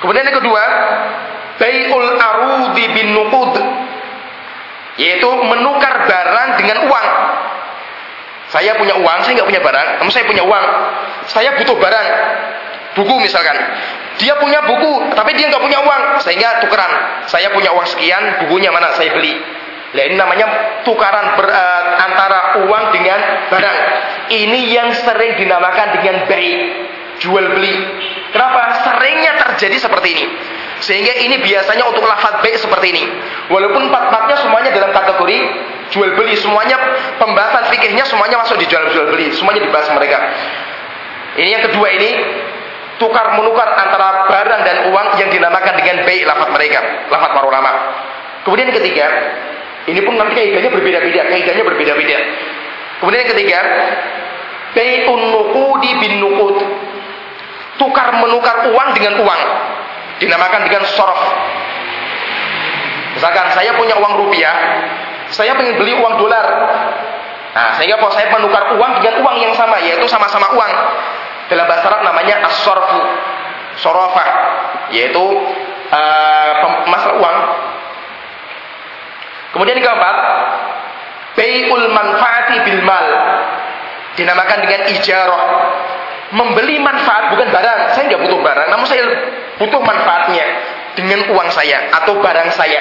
Kemudian yang kedua, bayul arudi bin nuqud yaitu menukar barang dengan uang. Saya punya uang, saya nggak punya barang, namun saya punya uang. Saya butuh barang, buku misalkan. Dia punya buku, tapi dia nggak punya uang, sehingga tukeran. Saya punya uang sekian, bukunya mana? Saya beli. Nah ini namanya tukaran ber, uh, antara uang dengan barang. Ini yang sering dinamakan dengan baik jual beli. Kenapa? Seringnya terjadi seperti ini. Sehingga ini biasanya untuk lafaz baik seperti ini. Walaupun empat-empatnya semuanya dalam kategori jual beli, semuanya pembahasan fikihnya semuanya masuk di jual jual beli, semuanya dibahas mereka. Ini yang kedua ini tukar menukar antara barang dan uang yang dinamakan dengan baik lafaz mereka, lafaz para ulama. Kemudian ketiga, ini pun nanti kaidahnya berbeda-beda, kaidahnya berbeda-beda. Kemudian yang ketiga, bay'un nuqudi bin. Tukar menukar uang dengan uang. Dinamakan dengan sorof. Misalkan saya punya uang rupiah, saya ingin beli uang dolar. Nah, sehingga kalau saya menukar uang dengan uang yang sama, yaitu sama-sama uang. Dalam bahasa Arab namanya as-sorfu. Yaitu uh, masalah uang Kemudian keempat, bayul manfaati bil mal. Dinamakan dengan ijarah. Membeli manfaat bukan barang. Saya nggak butuh barang, namun saya butuh manfaatnya dengan uang saya atau barang saya.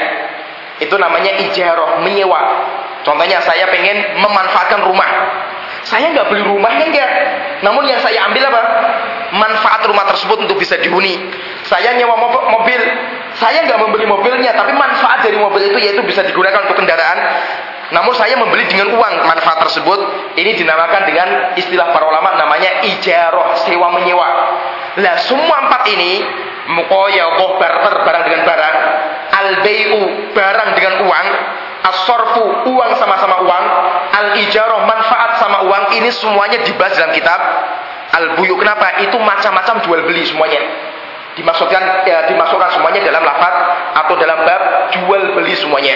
Itu namanya ijarah, menyewa. Contohnya saya pengen memanfaatkan rumah. Saya nggak beli rumahnya enggak. Namun yang saya ambil apa? Manfaat rumah tersebut untuk bisa dihuni. Saya nyewa mobil. Saya nggak membeli mobilnya, tapi manfaat dari mobil itu yaitu bisa digunakan untuk kendaraan. Namun saya membeli dengan uang manfaat tersebut. Ini dinamakan dengan istilah para ulama namanya ijaroh, sewa menyewa. Nah semua empat ini mukoyaboh barter barang dengan barang, al barang dengan uang, as-sorfu uang sama-sama uang, al-ijarah manfaat sama uang ini semuanya dibahas dalam kitab al-buyu. Kenapa? Itu macam-macam jual beli semuanya. Dimaksudkan ya, dimasukkan semuanya dalam lafaz atau dalam bab jual beli semuanya.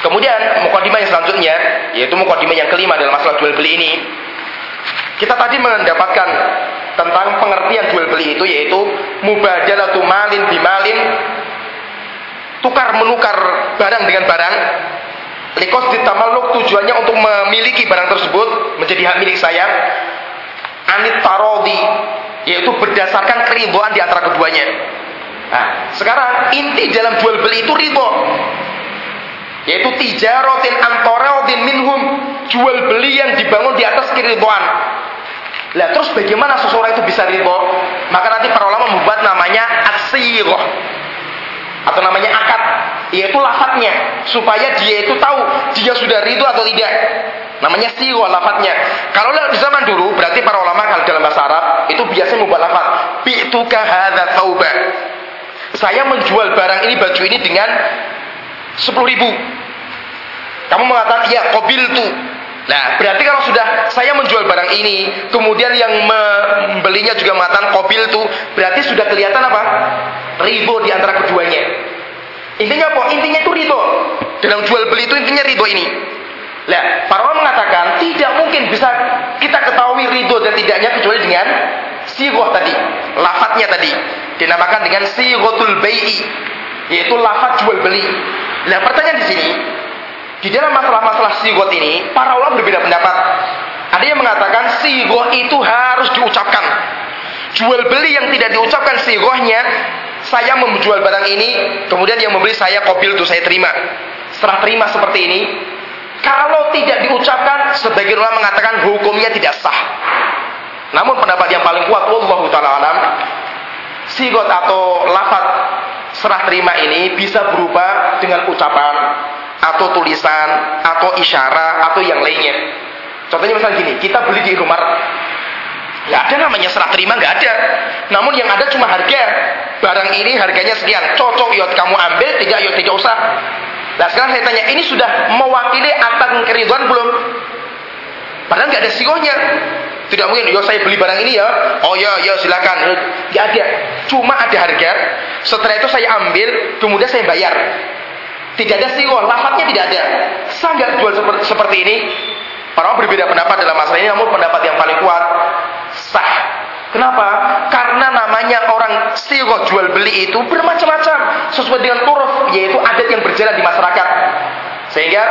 Kemudian mukadimah yang selanjutnya yaitu mukadimah yang kelima dalam masalah jual beli ini. Kita tadi mendapatkan tentang pengertian jual beli itu yaitu mubadalatu malin bimalin tukar menukar barang dengan barang. Likos ditamalluk tujuannya untuk memiliki barang tersebut menjadi hak milik saya. Anit tarodi yaitu berdasarkan keribuan di antara keduanya. Nah sekarang inti dalam jual beli itu ridho yaitu tijarotin antoreodin minhum jual beli yang dibangun di atas keribuan. Lah terus bagaimana seseorang itu bisa ridho? Maka nanti para ulama membuat namanya asyirah atau namanya akad, yaitu lafadznya supaya dia itu tahu dia sudah ridho atau tidak. Namanya sirah lafadznya. Kalau di zaman dulu berarti para ulama kalau dalam bahasa Arab itu biasanya membuat lafadz bi'tuka hadza tauba. Saya menjual barang ini baju ini dengan sepuluh ribu. Kamu mengatakan iya kobil tuh Nah, berarti kalau sudah saya menjual barang ini, kemudian yang membelinya juga mengatakan kobil itu, berarti sudah kelihatan apa? Ribo di antara keduanya. Intinya apa? Intinya itu ribo. Dalam jual beli itu intinya ribo ini. Nah, para ulama mengatakan tidak mungkin bisa kita ketahui ridho dan tidaknya kecuali dengan sigoh tadi, lafadznya tadi dinamakan dengan sigotul bai'i, yaitu lafadz jual beli. Nah, pertanyaan di sini, di dalam masalah-masalah sigot ini, para ulama berbeda pendapat. Ada yang mengatakan sigoh itu harus diucapkan. Jual beli yang tidak diucapkan sigohnya, saya menjual barang ini, kemudian yang membeli saya kobil itu saya terima. Setelah terima seperti ini, kalau tidak diucapkan, sebagian ulama mengatakan hukumnya tidak sah. Namun pendapat yang paling kuat, Allah taala alam, sigot atau lafaz serah terima ini bisa berubah dengan ucapan, atau tulisan atau isyarat atau yang lainnya. Contohnya misalnya gini, kita beli di rumah nggak ada namanya serah terima nggak ada. Namun yang ada cuma harga. Barang ini harganya sekian. Cocok yot kamu ambil, tidak yot tidak usah. Nah sekarang saya tanya, ini sudah mewakili akad keriduan belum? Padahal nggak ada sigonya. Tidak mungkin, yo saya beli barang ini ya. Oh ya, ya silakan. Nggak ada. Cuma ada harga. Setelah itu saya ambil, kemudian saya bayar. Tidak ada siwal, lafadznya tidak ada. Sah nggak jual seperti, ini? Para berbeda pendapat dalam masalah ini, namun pendapat yang paling kuat sah. Kenapa? Karena namanya orang siwal jual beli itu bermacam-macam sesuai dengan turuf, yaitu adat yang berjalan di masyarakat. Sehingga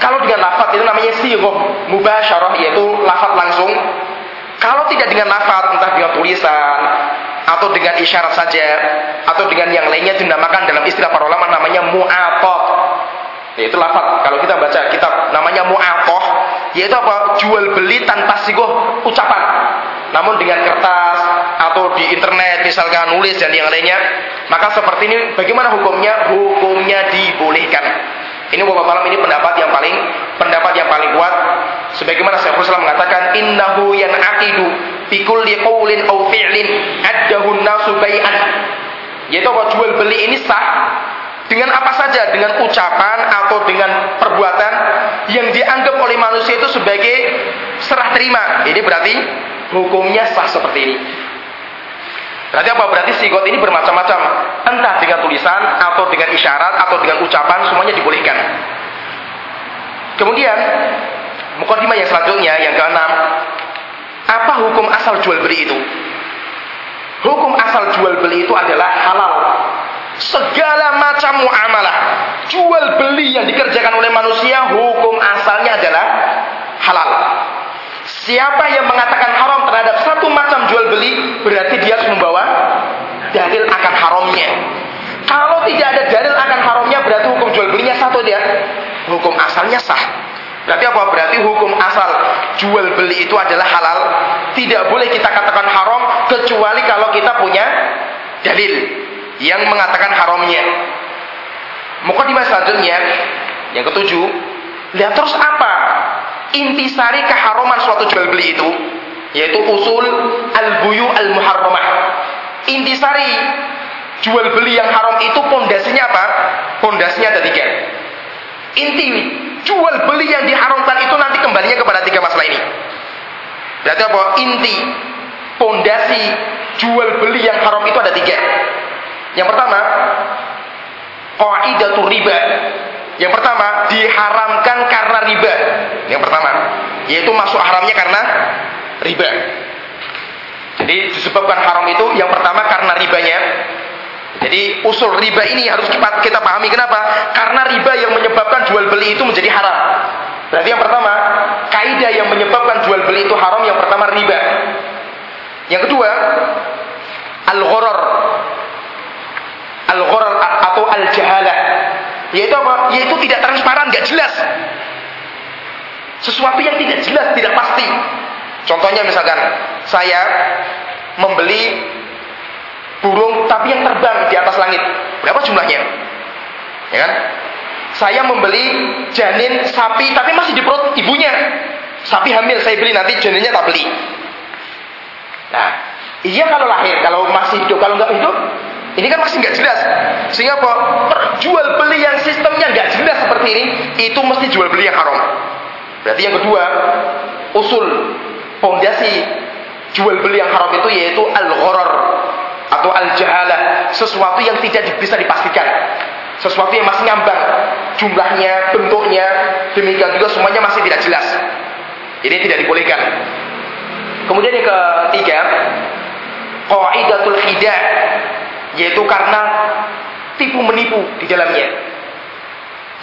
kalau dengan lafaz itu namanya siwal mubasyarah, yaitu lafaz langsung. Kalau tidak dengan lafaz, entah dengan tulisan, atau dengan isyarat saja atau dengan yang lainnya dinamakan dalam istilah para ulama namanya mu'atot yaitu lafaz. Kalau kita baca kitab namanya mu'atoh yaitu apa? Jual beli tanpa sigoh ucapan. Namun dengan kertas atau di internet misalkan nulis dan yang lainnya maka seperti ini bagaimana hukumnya? Hukumnya dibolehkan. Ini Bapak malam ini pendapat yang paling pendapat yang paling kuat sebagaimana Syekhul Islam mengatakan innahu yanaqidu fi kulli qawlin aw fi'lin addahu nasu bai'an. Yaitu apa jual beli ini sah dengan apa saja dengan ucapan atau dengan perbuatan yang dianggap oleh manusia itu sebagai serah terima. Ini berarti hukumnya sah seperti ini. Berarti apa? Berarti sigot ini bermacam-macam. Entah dengan tulisan, atau dengan isyarat, atau dengan ucapan, semuanya dibolehkan. Kemudian, mukadimah yang selanjutnya, yang keenam, apa hukum asal jual beli itu? Hukum asal jual beli itu adalah halal. Segala macam muamalah, jual beli yang dikerjakan oleh manusia, hukum asalnya adalah halal. Siapa yang mengatakan haram terhadap satu macam jual beli, berarti dia harus membawa dalil akan haramnya. Kalau tidak ada dalil akan haramnya, berarti hukum jual belinya satu dia. Hukum asalnya sah. Berarti apa? Berarti hukum asal jual beli itu adalah halal. Tidak boleh kita katakan haram kecuali kalau kita punya dalil yang mengatakan haramnya. Mukadimah selanjutnya yang ketujuh, lihat terus apa intisari keharaman suatu jual beli itu yaitu usul al-buyu al-muharramah. Intisari jual beli yang haram itu pondasinya apa? Pondasinya ada tiga. Inti jual beli yang diharamkan itu nanti kembalinya kepada tiga masalah ini. Berarti apa? Inti, pondasi jual beli yang haram itu ada tiga. Yang pertama, qaidatul riba. Yang pertama, diharamkan karena riba. Yang pertama, yaitu masuk haramnya karena riba. Jadi disebabkan haram itu yang pertama karena ribanya. Jadi usul riba ini harus kita, pahami kenapa? Karena riba yang menyebabkan jual beli itu menjadi haram. Berarti yang pertama, kaidah yang menyebabkan jual beli itu haram yang pertama riba. Yang kedua, al-gharar. Al-gharar atau al-jahalah. Yaitu apa? Yaitu tidak transparan, nggak jelas. Sesuatu yang tidak jelas, tidak pasti. Contohnya misalkan saya membeli burung tapi yang terbang di atas langit. Berapa jumlahnya? Ya kan? Saya membeli janin sapi tapi masih di perut ibunya. Sapi hamil saya beli nanti janinnya tak beli. Nah, iya kalau lahir, kalau masih hidup, kalau nggak hidup, ini kan masih nggak jelas. Sehingga apa? Jual beli yang sistemnya nggak jelas seperti ini, itu mesti jual beli yang haram. Berarti yang kedua, usul fondasi jual beli yang haram itu yaitu al-gharar atau al-jahalah, sesuatu yang tidak bisa dipastikan. Sesuatu yang masih ngambang, jumlahnya, bentuknya, demikian juga semuanya masih tidak jelas. Ini tidak dibolehkan. Kemudian yang ketiga, qaidatul khidah, yaitu karena tipu menipu di dalamnya.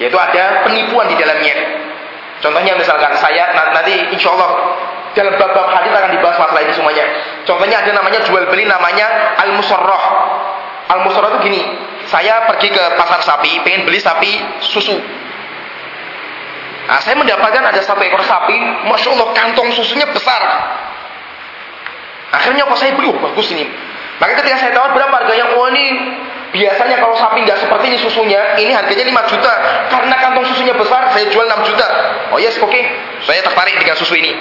Yaitu ada penipuan di dalamnya. Contohnya misalkan saya nanti insya Allah dalam bab-bab hadis akan dibahas masalah ini semuanya. Contohnya ada namanya jual beli namanya al-musarrah. Al-musarrah itu gini, saya pergi ke pasar sapi, pengen beli sapi susu. Nah, saya mendapatkan ada satu ekor sapi, masya Allah kantong susunya besar. Akhirnya apa saya beli, oh bagus ini. Maka ketika saya tawar berapa harganya, oh ini biasanya kalau sapi nggak seperti ini susunya, ini harganya 5 juta. Karena kantong susunya besar, saya jual 6 juta. Oh yes, oke, okay. saya tertarik dengan susu ini.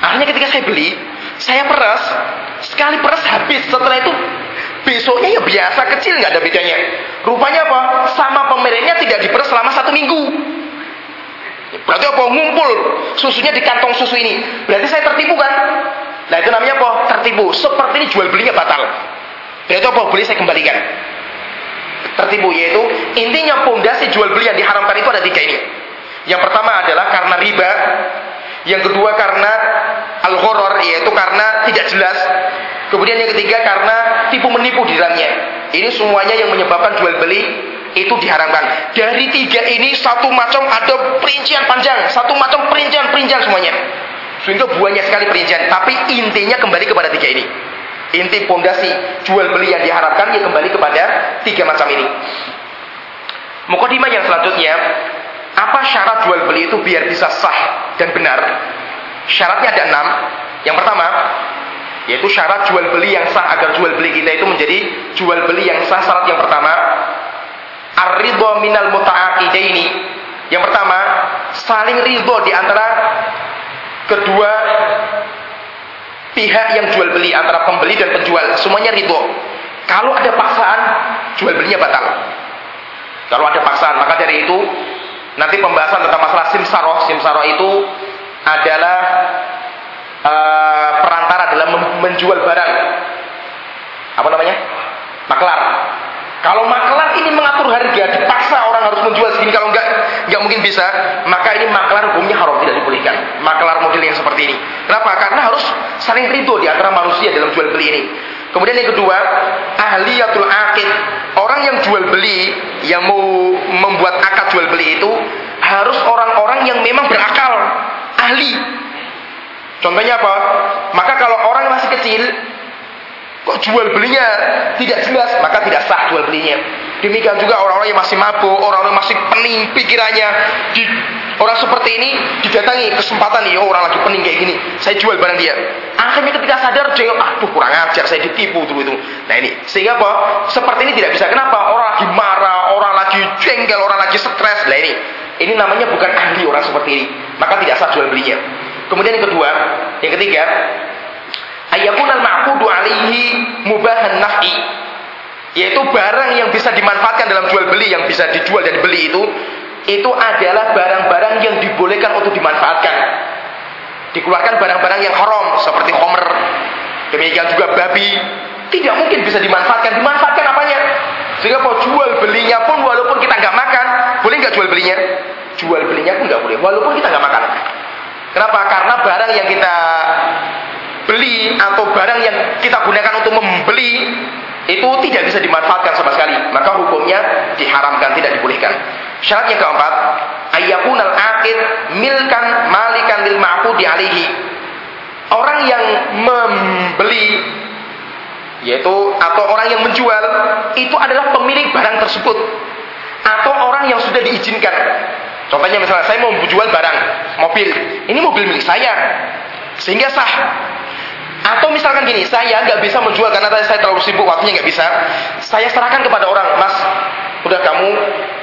Akhirnya ketika saya beli, saya peras, sekali peras habis. Setelah itu besoknya ya biasa kecil nggak ada bedanya. Rupanya apa? Sama pemeriknya tidak diperas selama satu minggu. Berarti apa? Ngumpul susunya di kantong susu ini. Berarti saya tertipu kan? Nah itu namanya apa? Tertipu. Seperti ini jual belinya batal. Berarti apa? Boleh saya kembalikan. Tertipu yaitu intinya pondasi jual beli yang diharamkan itu ada tiga ini. Yang pertama adalah karena riba, yang kedua karena al-ghoror yaitu karena tidak jelas. Kemudian yang ketiga karena tipu menipu di dalamnya. Ini semuanya yang menyebabkan jual beli itu diharamkan. Dari tiga ini satu macam ada perincian panjang, satu macam perincian perincian semuanya. Sehingga buahnya sekali perincian, tapi intinya kembali kepada tiga ini. Inti pondasi jual beli yang diharapkan ya kembali kepada tiga macam ini. Mukadimah yang selanjutnya apa syarat jual beli itu biar bisa sah dan benar? Syaratnya ada enam. Yang pertama, yaitu syarat jual beli yang sah agar jual beli kita itu menjadi jual beli yang sah. Syarat yang pertama, ar-ridho minal muta'aqidaini. Yang pertama, saling ridho di antara kedua pihak yang jual beli antara pembeli dan penjual, semuanya ridho. Kalau ada paksaan, jual belinya batal. Kalau ada paksaan, maka dari itu Nanti pembahasan tentang masalah simsaroh. Simsaroh itu adalah uh, perantara dalam menjual barang. Apa namanya? Maklar. Kalau maklar ini mengatur harga, dipaksa orang harus menjual segini kalau enggak enggak mungkin bisa, maka ini maklar hukumnya haram tidak dibolehkan. Maklar model yang seperti ini. Kenapa? Karena harus saling ridho di antara manusia dalam jual beli ini. Kemudian yang kedua, ahliyatul akid. Orang yang jual beli, yang mau membuat akad jual beli itu harus orang-orang yang memang berakal, ahli. Contohnya apa? Maka kalau orang masih kecil, kok jual belinya tidak jelas, maka tidak sah jual belinya. Demikian juga orang-orang yang masih mabuk, orang-orang masih pening pikirannya. Di, orang seperti ini didatangi kesempatan nih, oh, orang lagi pening kayak gini, saya jual barang dia. Akhirnya ketika sadar, jengok, aduh kurang ajar, saya ditipu dulu itu. Nah ini, sehingga apa? Seperti ini tidak bisa. Kenapa? Orang lagi marah, orang lagi jengkel, orang lagi stres. Nah ini, ini namanya bukan ahli orang seperti ini. Maka tidak sah jual belinya. Kemudian yang kedua, yang ketiga, ayakunal ma'kudu alaihi mubahan naf'i yaitu barang yang bisa dimanfaatkan dalam jual beli yang bisa dijual dan dibeli itu itu adalah barang-barang yang dibolehkan untuk dimanfaatkan. Dikeluarkan barang-barang yang haram seperti homer, demikian juga babi, tidak mungkin bisa dimanfaatkan. Dimanfaatkan apanya? Sehingga mau jual belinya pun walaupun kita nggak makan, boleh nggak jual belinya? Jual belinya pun nggak boleh, walaupun kita nggak makan. Kenapa? Karena barang yang kita beli atau barang yang kita gunakan untuk membeli itu tidak bisa dimanfaatkan sama sekali. Maka hukumnya diharamkan, tidak dibolehkan. Syarat yang keempat, al aqid milkan malikan lil ma'qudi alaihi. Orang yang membeli yaitu atau orang yang menjual itu adalah pemilik barang tersebut atau orang yang sudah diizinkan. Contohnya misalnya saya mau menjual barang mobil, ini mobil milik saya sehingga sah. Atau misalkan gini, saya nggak bisa menjual karena saya terlalu sibuk waktunya nggak bisa. Saya serahkan kepada orang, Mas, udah kamu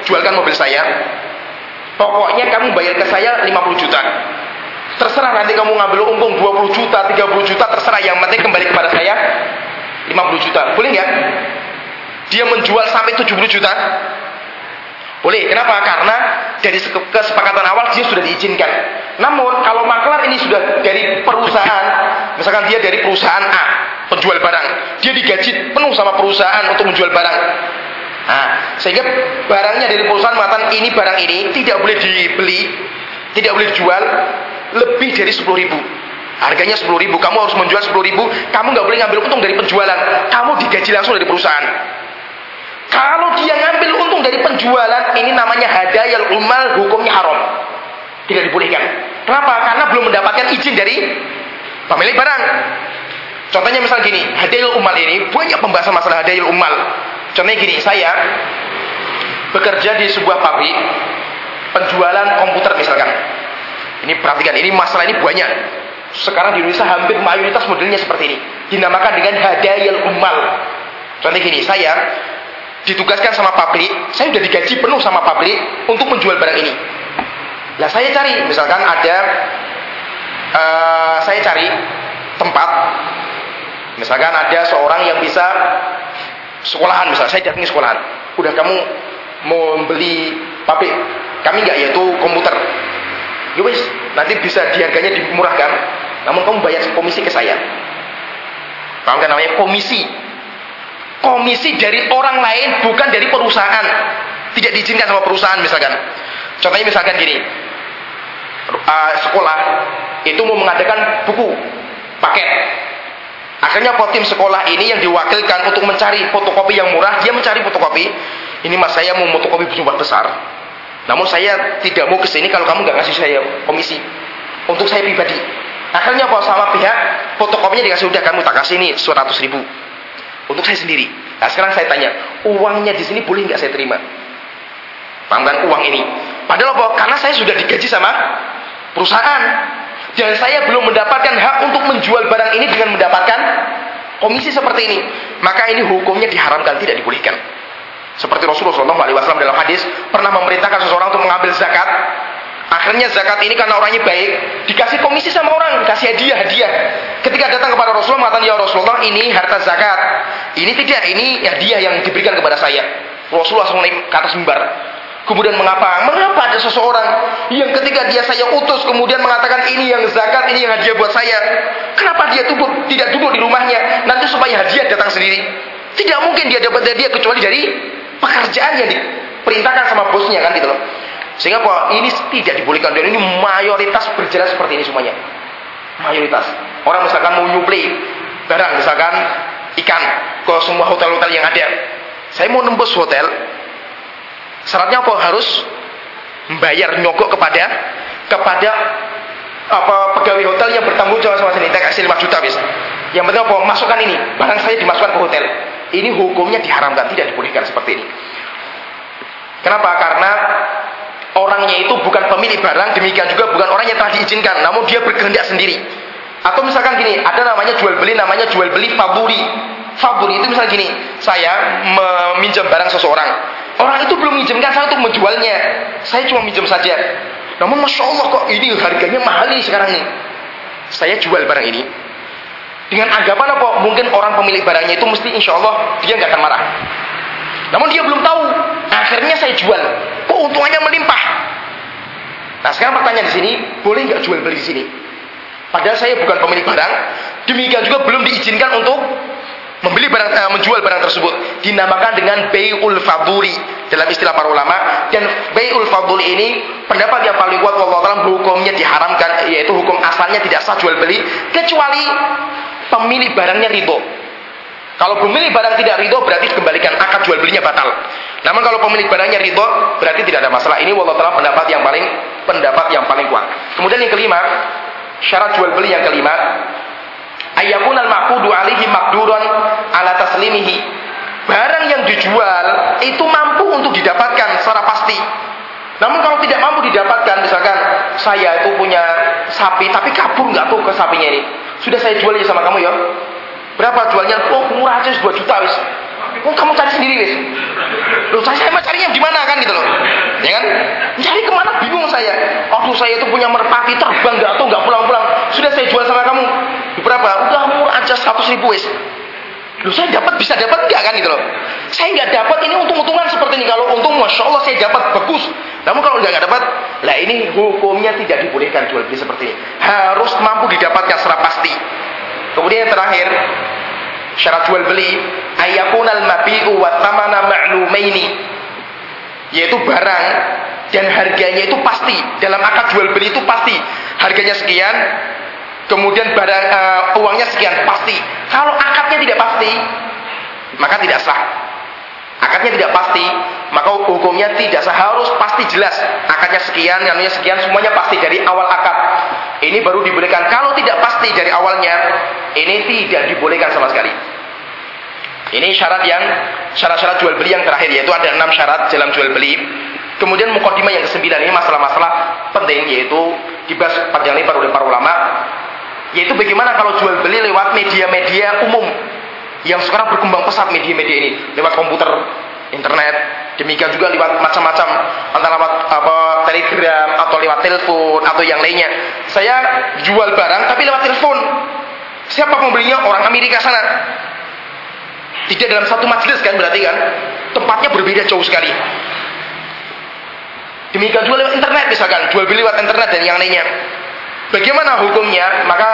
jualkan mobil saya. Pokoknya kamu bayar ke saya 50 juta. Terserah nanti kamu ngambil untung 20 juta, 30 juta, terserah. Yang penting kembali kepada saya 50 juta. Boleh nggak? Dia menjual sampai 70 juta. Boleh. Kenapa? Karena dari kesepakatan awal dia sudah diizinkan. Namun kalau maklar ini sudah dari perusahaan, misalkan dia dari perusahaan A, penjual barang, dia digaji penuh sama perusahaan untuk menjual barang. Nah, sehingga barangnya dari perusahaan mengatakan ini barang ini tidak boleh dibeli, tidak boleh dijual lebih dari 10 ribu. Harganya 10 ribu, kamu harus menjual 10 ribu, kamu nggak boleh ngambil untung dari penjualan, kamu digaji langsung dari perusahaan. Kalau dia ngambil untung dari penjualan, ini namanya hadayal umal, hukumnya haram. Tidak dibolehkan. Kenapa? Karena belum mendapatkan izin dari pemilik barang. Contohnya misal gini, hadayal umal ini banyak pembahasan masalah hadayal umal. Contohnya gini, saya bekerja di sebuah pabrik penjualan komputer misalkan. Ini perhatikan, ini masalah ini banyak. Sekarang di Indonesia hampir mayoritas modelnya seperti ini. Dinamakan dengan hadayal umal. Contohnya gini, saya ditugaskan sama pabrik, saya sudah digaji penuh sama pabrik untuk menjual barang ini. Nah saya cari, misalkan ada, uh, saya cari tempat, misalkan ada seorang yang bisa sekolahan, misalnya saya datangi sekolahan, udah kamu mau membeli pabrik, kami nggak yaitu komputer, ya wis nanti bisa diharganya dimurahkan namun kamu bayar komisi ke saya. Paham kan namanya? Komisi komisi dari orang lain bukan dari perusahaan. Tidak diizinkan sama perusahaan misalkan. Contohnya misalkan gini. Uh, sekolah itu mau mengadakan buku paket. Akhirnya tim sekolah ini yang diwakilkan untuk mencari fotokopi yang murah dia mencari fotokopi. Ini mas saya mau fotokopi jumlah besar. Namun saya tidak mau ke sini kalau kamu nggak ngasih saya komisi. Untuk saya pribadi. Akhirnya apa sama pihak fotokopinya dikasih udah kamu tak kasih ini 100 ribu untuk saya sendiri. Nah sekarang saya tanya, uangnya di sini boleh nggak saya terima? Paham uang ini? Padahal apa? Karena saya sudah digaji sama perusahaan dan saya belum mendapatkan hak untuk menjual barang ini dengan mendapatkan komisi seperti ini. Maka ini hukumnya diharamkan, tidak dibolehkan. Seperti Rasulullah SAW dalam hadis pernah memerintahkan seseorang untuk mengambil zakat. Akhirnya zakat ini karena orangnya baik, dikasih komisi sama orang, dikasih hadiah, hadiah. Ketika datang kepada Rasulullah mengatakan, "Ya Rasulullah, ini harta zakat. Ini tidak, ini hadiah yang diberikan kepada saya." Rasulullah langsung naik ke atas mimbar. Kemudian mengapa? Mengapa ada seseorang yang ketika dia saya utus kemudian mengatakan ini yang zakat, ini yang hadiah buat saya. Kenapa dia duduk, tidak duduk di rumahnya nanti supaya hadiah datang sendiri? Tidak mungkin dia dapat hadiah kecuali dari pekerjaan yang diperintahkan sama bosnya kan gitu loh. Sehingga apa? Ini tidak dibolehkan dan ini mayoritas berjalan seperti ini semuanya. Mayoritas. Orang misalkan mau nyuplai barang misalkan ikan ke semua hotel-hotel yang ada. Saya mau nembus hotel. Syaratnya apa? Harus membayar nyogok kepada kepada apa pegawai hotel yang bertanggung jawab sama sini. Saya kasih 5 juta bisa. Yang penting apa? Masukkan ini. Barang saya dimasukkan ke hotel. Ini hukumnya diharamkan, tidak dibolehkan seperti ini. Kenapa? Karena orangnya itu bukan pemilik barang, demikian juga bukan orang yang telah diizinkan, namun dia berkehendak sendiri. Atau misalkan gini, ada namanya jual beli, namanya jual beli faburi. Faburi itu misalnya gini, saya meminjam barang seseorang. Orang itu belum mengizinkan saya untuk menjualnya. Saya cuma minjam saja. Namun Masya Allah kok ini harganya mahal nih sekarang nih. Saya jual barang ini. Dengan anggapan apa? Mungkin orang pemilik barangnya itu mesti insya Allah dia nggak akan marah. Namun dia belum tahu. Akhirnya saya jual. Keuntungannya melimpah. Nah sekarang pertanyaan di sini, boleh nggak jual beli di sini? Padahal saya bukan pemilik barang. Demikian juga belum diizinkan untuk membeli barang uh, menjual barang tersebut dinamakan dengan bai'ul faduli dalam istilah para ulama dan bai'ul faduli ini pendapat yang paling kuat wallahu alam hukumnya diharamkan yaitu hukum asalnya tidak sah jual beli kecuali pemilik barangnya ridho kalau pemilik barang tidak ridho berarti dikembalikan akad jual belinya batal. Namun kalau pemilik barangnya ridho berarti tidak ada masalah. Ini wallahu alam pendapat yang paling pendapat yang paling kuat. Kemudian yang kelima syarat jual beli yang kelima ayakun al makudu alihi makduron ala taslimihi. Barang yang dijual itu mampu untuk didapatkan secara pasti. Namun kalau tidak mampu didapatkan misalkan saya itu punya sapi tapi kabur nggak tuh ke sapinya ini? Sudah saya jual sama kamu ya berapa jualnya oh murah aja 2 juta wis Oh, kamu cari sendiri wis. Loh, saya saya carinya di mana kan gitu loh. Ya kan? Cari ke mana bingung saya. Waktu saya itu punya merpati terbang nggak tuh nggak pulang-pulang. Sudah saya jual sama kamu. Berapa? Udah murah aja 100 ribu wis. Loh saya dapat bisa dapat nggak kan gitu loh. Saya nggak dapat ini untung-untungan seperti ini. Kalau untung masya Allah saya dapat bagus. Namun kalau nggak dapat, lah ini hukumnya tidak dibolehkan jual beli seperti ini. Harus mampu didapatkan secara pasti. Kemudian yang terakhir, syarat jual beli ayakunal mabi'u wa tamana ma'lumaini. Yaitu barang dan harganya itu pasti dalam akad jual beli itu pasti. Harganya sekian kemudian barang uh, uangnya sekian pasti. Kalau akadnya tidak pasti maka tidak sah akadnya tidak pasti maka hukumnya tidak sah harus pasti jelas. Akadnya sekian anunya sekian semuanya pasti dari awal akad. Ini baru dibolehkan. Kalau tidak pasti dari awalnya ini tidak dibolehkan sama sekali. Ini syarat yang syarat-syarat jual beli yang terakhir yaitu ada enam syarat dalam jual beli. Kemudian mukadimah yang kesembilan ini masalah-masalah penting yaitu dibahas panjang lebar oleh para ulama. Yaitu bagaimana kalau jual beli lewat media-media umum yang sekarang berkembang pesat media-media ini lewat komputer, internet, demikian juga lewat macam-macam antara lewat apa telegram atau lewat telepon atau yang lainnya. Saya jual barang tapi lewat telepon. Siapa pembelinya? Orang Amerika sana. Tidak dalam satu majelis kan berarti kan? Tempatnya berbeda jauh sekali. Demikian juga lewat internet misalkan, jual beli lewat internet dan yang lainnya. Bagaimana hukumnya? Maka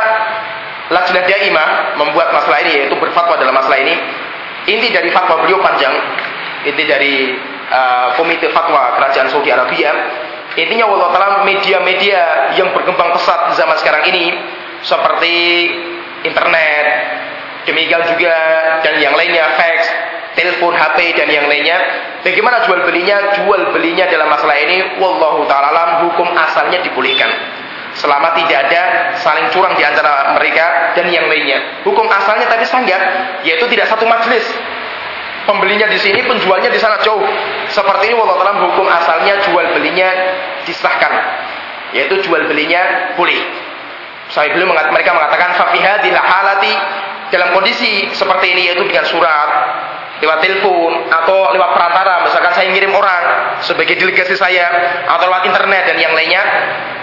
Lajnah Daimah membuat masalah ini yaitu berfatwa dalam masalah ini. Inti dari fatwa beliau panjang. Inti dari uh, Komite Fatwa Kerajaan Saudi Arabia. Intinya Allah Ta'ala media-media yang berkembang pesat di zaman sekarang ini seperti internet, Demikian juga dan yang lainnya fax, telepon HP dan yang lainnya. Bagaimana jual belinya? Jual belinya dalam masalah ini wallahu taala hukum asalnya dibolehkan. Selama tidak ada saling curang di antara mereka dan yang lainnya. Hukum asalnya tadi sanggah, yaitu tidak satu majelis. Pembelinya di sini, penjualnya di sana jauh. Seperti ini wallahu taala hukum asalnya jual belinya disahkan. Yaitu jual belinya boleh. Saya belum mereka mengatakan fafihadil halati dalam kondisi seperti ini yaitu dengan surat lewat telepon atau lewat perantara misalkan saya ngirim orang sebagai delegasi saya atau lewat internet dan yang lainnya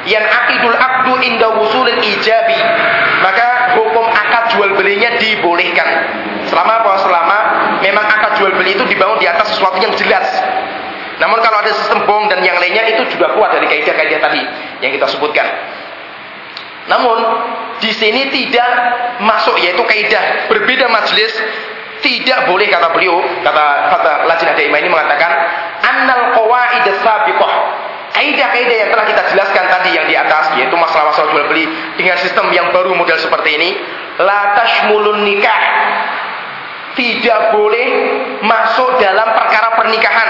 yang akidul abdu inda wusulil ijabi. Maka hukum akad jual belinya dibolehkan. Selama apa? selama memang akad jual beli itu dibangun di atas sesuatu yang jelas. Namun kalau ada sistem bong dan yang lainnya itu juga kuat dari kaidah-kaidah tadi yang kita sebutkan. Namun di sini tidak masuk yaitu kaidah. Berbeda majelis tidak boleh kata beliau kata kata Lajnah Daimah ini mengatakan annal qawaid sabiqah kaidah-kaidah yang telah kita jelaskan tadi yang di atas yaitu masalah-masalah jual beli dengan sistem yang baru model seperti ini la tashmulun nikah tidak boleh masuk dalam perkara pernikahan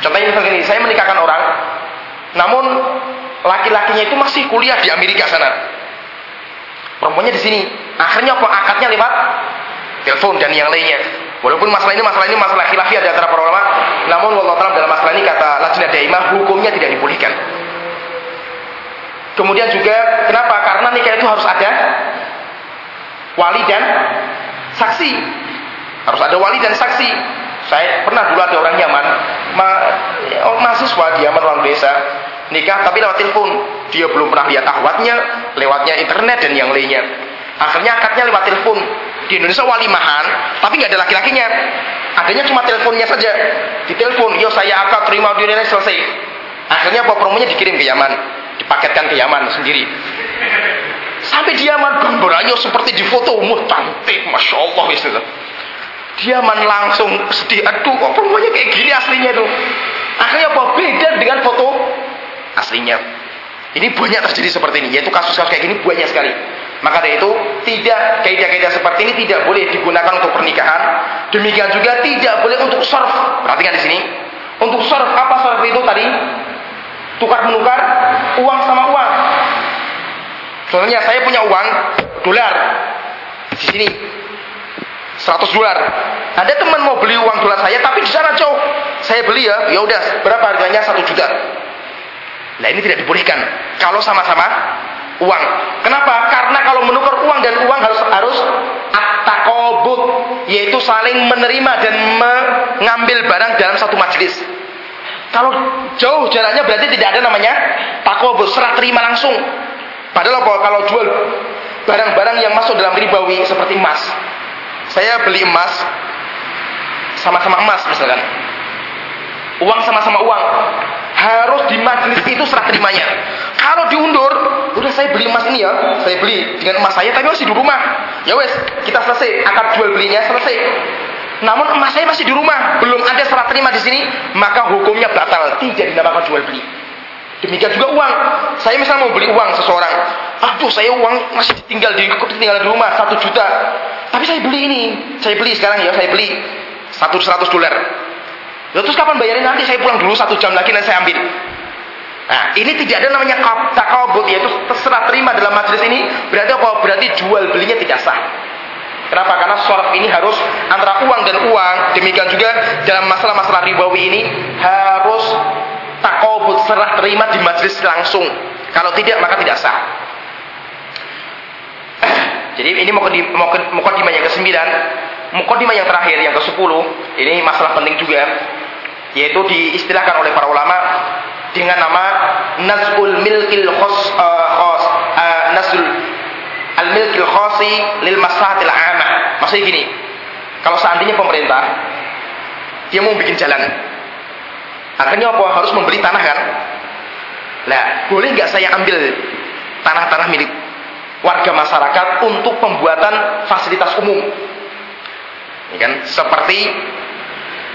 contohnya misalnya ini saya menikahkan orang namun laki-lakinya itu masih kuliah di Amerika sana. Perempuannya di sini. Akhirnya apa? Akadnya lewat telepon dan yang lainnya. Walaupun masalah ini masalah ini masalah khilafiyah di antara para ulama, namun Allah Taala dalam masalah ini kata Lajnah Daimah hukumnya tidak dibolehkan. Kemudian juga kenapa? Karena nikah itu harus ada wali dan saksi. Harus ada wali dan saksi. Saya pernah dulu ada orang Yaman, ma, oh, mahasiswa di Yaman orang desa, nikah tapi lewat telepon. Dia belum pernah lihat ahwatnya, lewatnya internet dan yang lainnya. Akhirnya akadnya lewat telepon. Di Indonesia walimahan, tapi nggak ada laki-lakinya. Adanya cuma teleponnya saja. Di telepon, yo saya akad terima di selesai. Akhirnya apa promonya dikirim ke Yaman, dipaketkan ke Yaman sendiri. Sampai diaman gambarannya seperti di foto, umur cantik, masya Allah gitu. Diaman langsung sedih, aduh kok perempuannya kayak gini aslinya tuh. Akhirnya apa? Beda dengan foto aslinya. Ini banyak terjadi seperti ini, yaitu kasus-kasus kayak gini banyak sekali. Maka dari itu tidak kaidah-kaidah seperti ini tidak boleh digunakan untuk pernikahan. Demikian juga tidak boleh untuk surf. Perhatikan di sini. Untuk surf apa surf itu tadi? Tukar menukar uang sama uang. Contohnya saya punya uang dolar di sini 100 dolar. Ada teman mau beli uang dolar saya tapi di sana jauh. Saya beli ya, ya udah berapa harganya 1 juta. Nah ini tidak dibolehkan kalau sama-sama uang. Kenapa? Karena kalau menukar uang dan uang harus harus at-taqabud, yaitu saling menerima dan mengambil barang dalam satu majelis. Kalau jauh jalannya berarti tidak ada namanya takobut, serah terima langsung. Padahal apa? Kalau jual barang-barang yang masuk dalam ribawi seperti emas. Saya beli emas sama-sama emas misalkan. Uang sama-sama uang. Harus di majelis itu serah terimanya. Kalau diundur, udah saya beli emas ini ya, saya beli dengan emas saya tapi masih di rumah. Ya wes, kita selesai, akad jual belinya selesai. Namun emas saya masih di rumah, belum ada serah terima di sini, maka hukumnya batal, tidak dinamakan jual beli. Demikian juga uang. Saya misalnya mau beli uang seseorang, aduh saya uang masih tinggal di tinggal di rumah satu juta, tapi saya beli ini, saya beli sekarang ya, saya beli satu seratus dolar. Ya, terus kapan bayarin nanti? Saya pulang dulu satu jam lagi nanti saya ambil. Nah, ini tidak ada namanya takabut, yaitu terserah terima dalam majelis ini. Berarti apa? Berarti jual belinya tidak sah. Kenapa? Karena sorf ini harus antara uang dan uang. Demikian juga dalam masalah-masalah ribawi ini harus takobut serah terima di majelis langsung. Kalau tidak maka tidak sah. Jadi ini mukadimah yang ke-9, mukadimah yang terakhir yang ke-10. Ini masalah penting juga yaitu diistilahkan oleh para ulama dengan nama nazul milkil khos uh, khos uh, nazul al milkil khosi lil maslahatil amah. Maksudnya gini, kalau seandainya pemerintah dia mau bikin jalan, akhirnya apa? Harus membeli tanah kan? Nah, boleh nggak saya ambil tanah-tanah milik warga masyarakat untuk pembuatan fasilitas umum? Ini kan seperti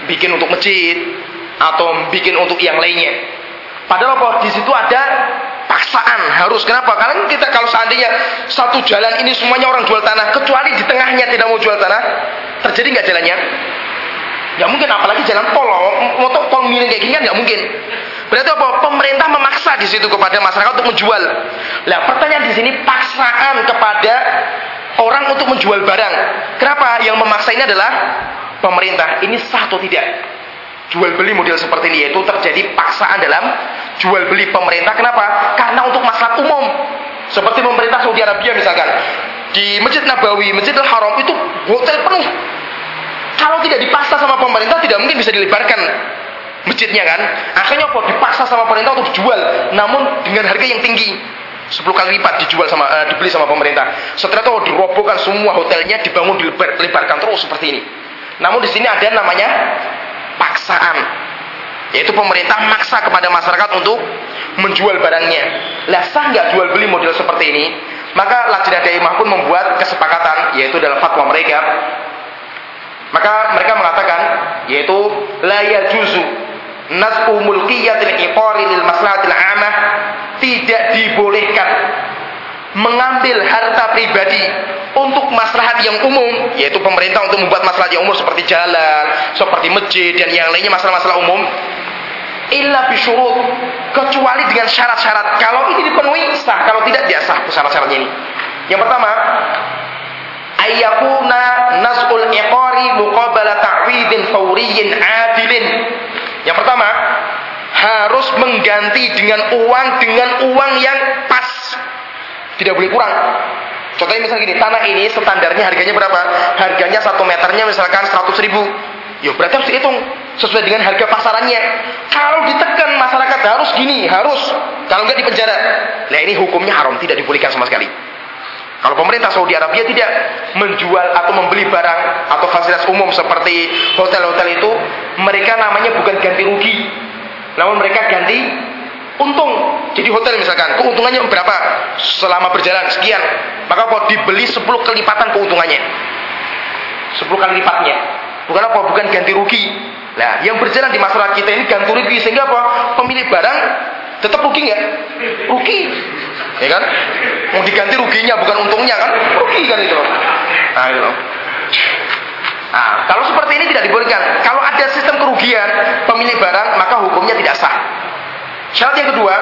bikin untuk masjid atau bikin untuk yang lainnya. Padahal apa? Di situ ada paksaan harus kenapa? Karena kita kalau seandainya satu jalan ini semuanya orang jual tanah, kecuali di tengahnya tidak mau jual tanah, terjadi nggak jalannya? Nggak mungkin, apalagi jalan tol, motor tol miring kayak gini kan nggak mungkin. Berarti apa? Pemerintah memaksa di situ kepada masyarakat untuk menjual. Nah, pertanyaan di sini paksaan kepada orang untuk menjual barang. Kenapa? Yang memaksa ini adalah pemerintah. Ini sah atau tidak? Jual beli model seperti ini yaitu terjadi paksaan dalam jual beli pemerintah. Kenapa? Karena untuk masalah umum. Seperti pemerintah Saudi Arabia misalkan. Di Masjid Nabawi, Masjidil Haram itu hotel penuh. Kalau tidak dipaksa sama pemerintah tidak mungkin bisa dilebarkan masjidnya kan. Akhirnya apa? Dipaksa sama pemerintah untuk jual. Namun dengan harga yang tinggi. 10 kali lipat dijual sama uh, dibeli sama pemerintah. Setelah itu dirobohkan semua hotelnya dibangun dilebarkan terus seperti ini. Namun di sini ada namanya paksaan. Yaitu pemerintah maksa kepada masyarakat untuk menjual barangnya. Lah sah nggak jual beli model seperti ini? Maka Lajnah Daimah pun membuat kesepakatan yaitu dalam fatwa mereka. Maka mereka mengatakan yaitu la yajuzu nas'u mulkiyatil iqari lil maslahatil amah tidak dibolehkan mengambil harta pribadi untuk maslahat yang umum, yaitu pemerintah untuk membuat maslahat yang umum seperti jalan, seperti masjid dan yang lainnya masalah-masalah umum, illa bisyurut kecuali dengan syarat-syarat. Kalau ini dipenuhi sah, kalau tidak dia sah syarat-syaratnya ini. Yang pertama, ayyakuna nas'ul iqari muqabala ta'widin fawriyin adilin. Yang pertama, harus mengganti dengan uang dengan uang yang pas tidak boleh kurang. Contohnya misalnya gini, tanah ini standarnya harganya berapa? Harganya satu meternya misalkan 100 ribu. Ya berarti harus dihitung sesuai dengan harga pasarannya. Kalau ditekan masyarakat harus gini, harus. Kalau nggak di penjara. Nah ini hukumnya haram, tidak dibolehkan sama sekali. Kalau pemerintah Saudi Arabia tidak menjual atau membeli barang atau fasilitas umum seperti hotel-hotel itu, mereka namanya bukan ganti rugi, namun mereka ganti untung jadi hotel misalkan keuntungannya berapa? Selama berjalan sekian. Maka apa? Dibeli 10 kelipatan keuntungannya. 10 kali lipatnya. Bukan apa? Bukan ganti rugi. Nah yang berjalan di masyarakat kita ini ganti rugi sehingga apa? Pemilik barang tetap rugi nggak? Rugi. Ya kan? Mau diganti ruginya bukan untungnya kan? Rugi kan itu? Nah itu. Nah, kalau seperti ini tidak dibolehkan. Kalau ada sistem kerugian pemilik barang, maka hukumnya tidak sah. Syarat yang kedua,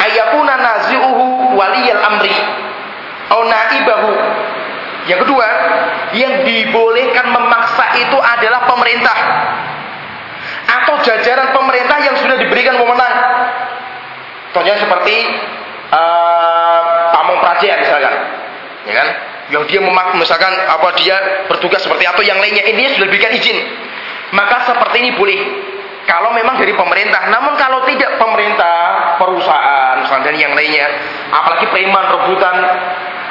ayakuna nazi'uhu waliyal amri au naibahu. Yang kedua, yang dibolehkan memaksa itu adalah pemerintah atau jajaran pemerintah yang sudah diberikan wewenang. Contohnya seperti uh, pamong praja misalkan, ya kan? Yang dia memak misalkan apa dia bertugas seperti atau yang lainnya ini sudah diberikan izin. Maka seperti ini boleh kalau memang dari pemerintah. Namun kalau tidak pemerintah, perusahaan, misalnya dan yang lainnya, apalagi preman rebutan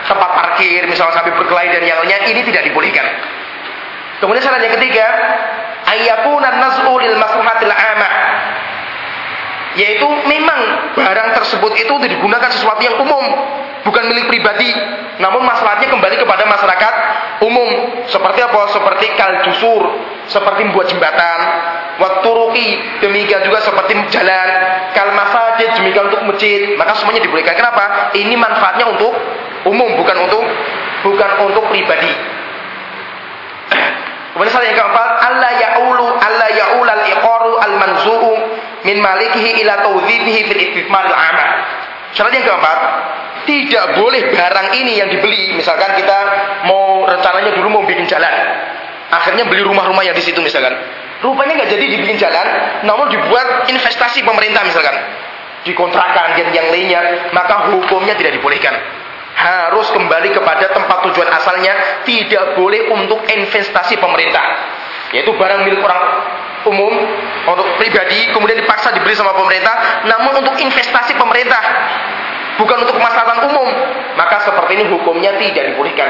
tempat parkir, misalnya sampai berkelahi dan yang lainnya, ini tidak dibolehkan. Kemudian syarat yang ketiga, ayakuna naz'u lil maslahatil amah. Yaitu memang barang tersebut itu digunakan sesuatu yang umum, bukan milik pribadi. Namun masalahnya kembali kepada masyarakat umum. Seperti apa? Seperti kal jusur, seperti membuat jembatan, waktu ruki demikian juga seperti jalan kal masjid demikian untuk masjid maka semuanya dibolehkan kenapa ini manfaatnya untuk umum bukan untuk bukan untuk pribadi kemudian salah yang keempat Allah yaulu Allah yaul al iqaru al manzu'u min malikihi ila tawdhibihi fil istismar al amal syarat yang keempat tidak boleh barang ini yang dibeli misalkan kita mau rencananya dulu mau bikin jalan akhirnya beli rumah-rumah yang di situ misalkan Rupanya nggak jadi dibikin jalan, namun dibuat investasi pemerintah misalkan. Dikontrakan dan yang lainnya, maka hukumnya tidak dibolehkan. Harus kembali kepada tempat tujuan asalnya, tidak boleh untuk investasi pemerintah. Yaitu barang milik orang umum, untuk pribadi, kemudian dipaksa diberi sama pemerintah, namun untuk investasi pemerintah. Bukan untuk kemaslahatan umum. Maka seperti ini hukumnya tidak dibolehkan.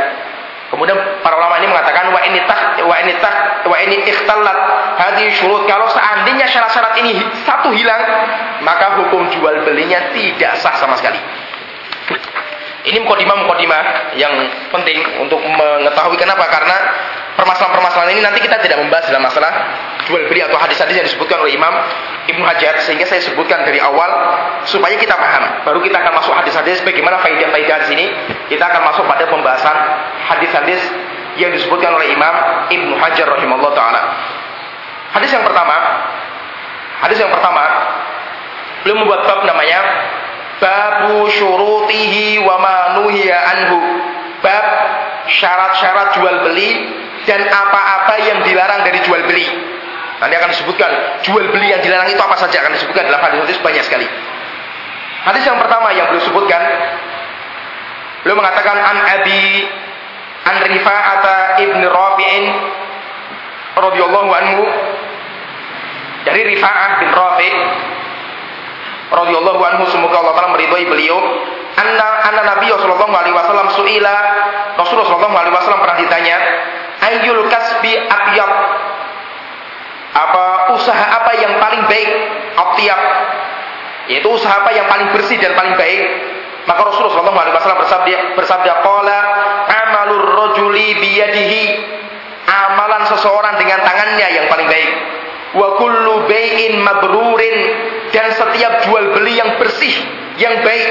Kemudian para ulama ini mengatakan wa ini tak wa ini tak wa ini ikhtalat hadhi syurut. Kalau seandainya syarat-syarat ini satu hilang, maka hukum jual belinya tidak sah sama sekali. Ini mukadimah-mukadimah yang penting untuk mengetahui kenapa karena permasalahan-permasalahan ini nanti kita tidak membahas dalam masalah jual beli atau hadis-hadis yang disebutkan oleh Imam Ibnu Hajar sehingga saya sebutkan dari awal supaya kita paham. Baru kita akan masuk hadis-hadis bagaimana faidah-faidah di sini. Kita akan masuk pada pembahasan hadis-hadis yang disebutkan oleh Imam Ibnu Hajar rahimahullah taala. Hadis yang pertama, hadis yang pertama belum membuat bab namanya babu syurutihi wa ma anhu. Bab syarat-syarat jual beli dan apa-apa yang dilarang dari jual beli. Nanti akan disebutkan jual beli yang dilarang itu apa saja akan disebutkan dalam hadis-hadis banyak sekali. Hadis yang pertama yang belum sebutkan beliau mengatakan an Abi an Rifa'ata ibn Rafi'in radhiyallahu anhu dari Rifa'ah bin Rafi' radhiyallahu anhu semoga Allah taala meridhai beliau anna anna Nabi sallallahu alaihi wasallam suila Rasulullah sallallahu alaihi wasallam pernah ditanya Ayul kasbi atyab. Apa usaha apa yang paling baik? Atyab. Yaitu usaha apa yang paling bersih dan paling baik? Maka Rasulullah SAW bersabda, bersabda Qala amalur rojuli biyadihi Amalan seseorang dengan tangannya yang paling baik Wa kullu bayin mabrurin Dan setiap jual beli yang bersih Yang baik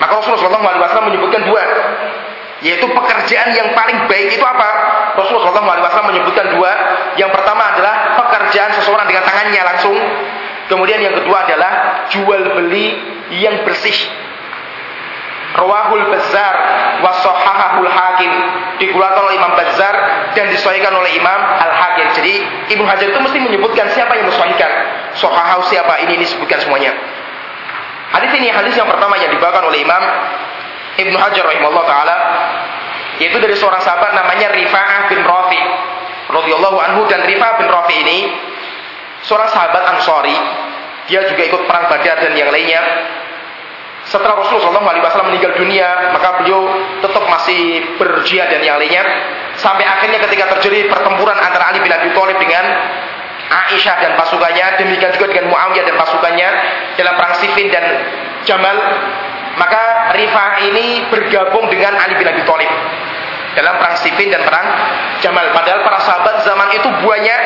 Maka Rasulullah SAW menyebutkan dua yaitu pekerjaan yang paling baik itu apa? Rasulullah SAW menyebutkan dua. Yang pertama adalah pekerjaan seseorang dengan tangannya langsung. Kemudian yang kedua adalah jual beli yang bersih. Rawahul Bazzar wasahahul Hakim dikeluarkan oleh Imam Bazzar dan disahihkan oleh Imam Al Hakim. Jadi Ibnu Hajar itu mesti menyebutkan siapa yang mensahihkan. Sohahahu siapa ini disebutkan semuanya. Hadis ini hadis yang pertama yang dibawakan oleh Imam Ibnu Hajar rahimahullah taala yaitu dari seorang sahabat namanya Rifa'ah bin Rafi radhiyallahu anhu dan Rifa'ah bin Rafi ini seorang sahabat Ansori dia juga ikut perang Badar dan yang lainnya setelah Rasulullah SAW meninggal dunia maka beliau tetap masih berjihad dan yang lainnya. Sampai akhirnya ketika terjadi pertempuran antara Ali bin Abi Thalib dengan Aisyah dan pasukannya demikian juga dengan Muawiyah dan pasukannya dalam perang Siffin dan Jamal, maka Rifah ini bergabung dengan Ali bin Abi Thalib dalam perang Siffin dan perang Jamal. Padahal para sahabat zaman itu banyak,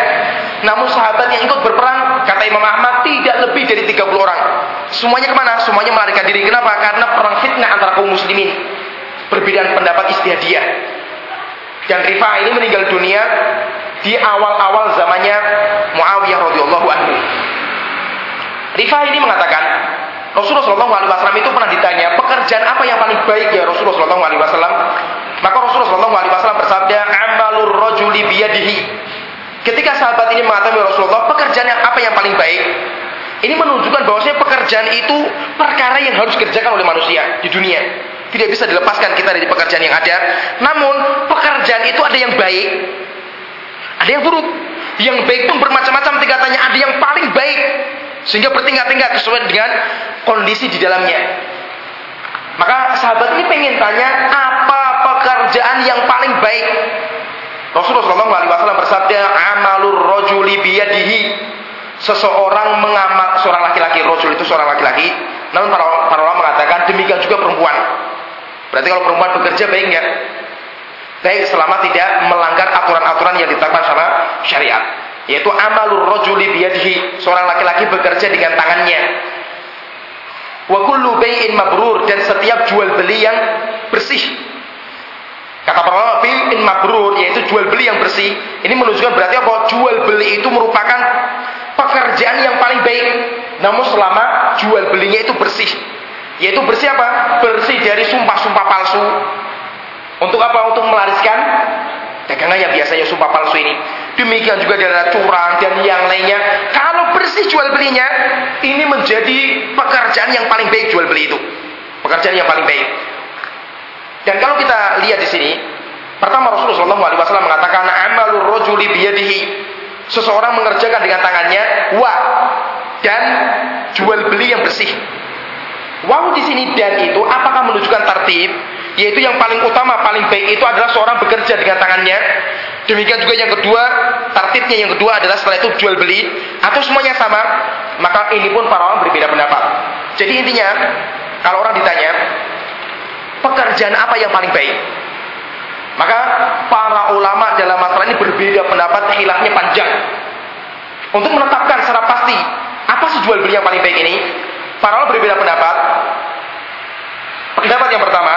namun sahabat yang ikut berperang, kata Imam Ahmad, tidak lebih dari 30 orang. Semuanya ke mana? Semuanya melarikan diri. Kenapa? Karena perang fitnah antara kaum muslimin. Perbedaan pendapat istihadiyah. Dan Rifah ini meninggal dunia di awal-awal zamannya Muawiyah radhiyallahu anhu. Rifah ini mengatakan, Rasulullah SAW itu pernah ditanya, pekerjaan apa yang paling baik ya Rasulullah SAW? Maka Rasulullah SAW bersabda, amalur rojuli biyadihi. Ketika sahabat ini mengatakan ya Rasulullah, pekerjaan yang apa yang paling baik? Ini menunjukkan bahwasanya pekerjaan itu perkara yang harus dikerjakan oleh manusia di dunia. Tidak bisa dilepaskan kita dari pekerjaan yang ada. Namun, pekerjaan itu ada yang baik, ada yang buruk. Yang baik pun bermacam-macam tingkatannya. Ada yang paling baik. Sehingga bertingkat-tingkat sesuai dengan kondisi di dalamnya. Maka sahabat ini pengen tanya, apa pekerjaan yang paling baik? Rasulullah SAW bersabda, amalur rojuli biyadihi. Seseorang mengamal, seorang laki-laki, rojul itu seorang laki-laki. Namun para, para ulama mengatakan, demikian juga perempuan. Berarti kalau perempuan bekerja baik enggak? Baik selama tidak melanggar aturan-aturan yang ditetapkan sama syariat. Yaitu amalur rojuli biyadihi. Seorang laki-laki bekerja dengan tangannya. Wa kullu bay'in mabrur. Dan setiap jual beli yang bersih. Kata para bay'in mabrur. Yaitu jual beli yang bersih. Ini menunjukkan berarti apa? Jual beli itu merupakan pekerjaan yang paling baik. Namun selama jual belinya itu bersih. Yaitu bersih apa? Bersih dari sumpah-sumpah palsu untuk apa? Untuk melariskan dagangannya biasanya sumpah palsu ini. Demikian juga dari curang dan yang lainnya. Kalau bersih jual belinya, ini menjadi pekerjaan yang paling baik jual beli itu. Pekerjaan yang paling baik. Dan kalau kita lihat di sini, pertama Rasulullah SAW mengatakan amalur rojuli biyadihi. Seseorang mengerjakan dengan tangannya wa dan jual beli yang bersih. Wow di sini dan itu apakah menunjukkan tertib? Yaitu yang paling utama, paling baik itu adalah seorang bekerja dengan tangannya. Demikian juga yang kedua, tertibnya yang kedua adalah setelah itu jual beli atau semuanya sama. Maka ini pun para orang berbeda pendapat. Jadi intinya, kalau orang ditanya, pekerjaan apa yang paling baik? Maka para ulama dalam masalah ini berbeda pendapat, hilafnya panjang. Untuk menetapkan secara pasti apa sih jual beli yang paling baik ini, para ulama berbeda pendapat. Pendapat yang pertama,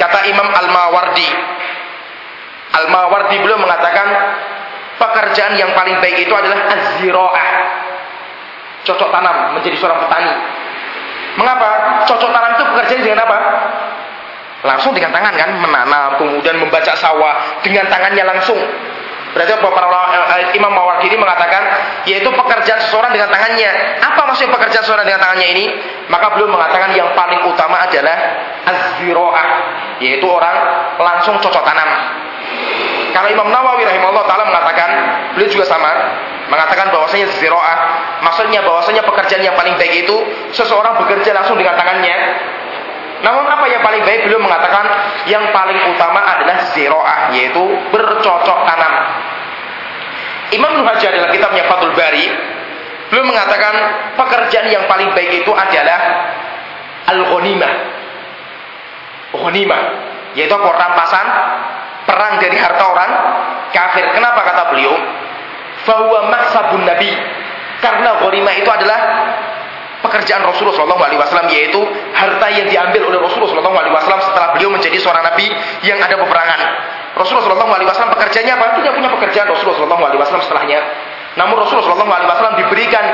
kata Imam Al-Mawardi. Al-Mawardi beliau mengatakan pekerjaan yang paling baik itu adalah az-ziraah. Cocok tanam, menjadi seorang petani. Mengapa? Cocok tanam itu pekerjaan dengan apa? Langsung dengan tangan kan, menanam, kemudian membaca sawah dengan tangannya langsung. Berarti para uh, Imam Mawardi mengatakan yaitu pekerjaan seseorang dengan tangannya. Apa maksudnya pekerjaan seseorang dengan tangannya ini? Maka beliau mengatakan yang paling utama adalah az yaitu orang langsung cocok tanam. Karena Imam Nawawi rahimahullah taala mengatakan, beliau juga sama, mengatakan bahwasanya ziraah, maksudnya bahwasanya pekerjaan yang paling baik itu seseorang bekerja langsung dengan tangannya. Namun apa yang paling baik beliau mengatakan yang paling utama adalah ziraah yaitu bercocok tanam. Imam Ibnu Hajar dalam kitabnya Fathul Bari beliau mengatakan pekerjaan yang paling baik itu adalah al-ghanimah. Ghanimah yaitu rampasan perang dari harta orang kafir. Kenapa kata beliau? Bahwa maksabun Nabi. Karena ghanimah itu adalah pekerjaan Rasulullah SAW yaitu harta yang diambil oleh Rasulullah SAW setelah beliau menjadi seorang nabi yang ada peperangan. Rasulullah SAW pekerjaannya apa? Tidak punya pekerjaan Rasulullah SAW setelahnya. Namun Rasulullah SAW diberikan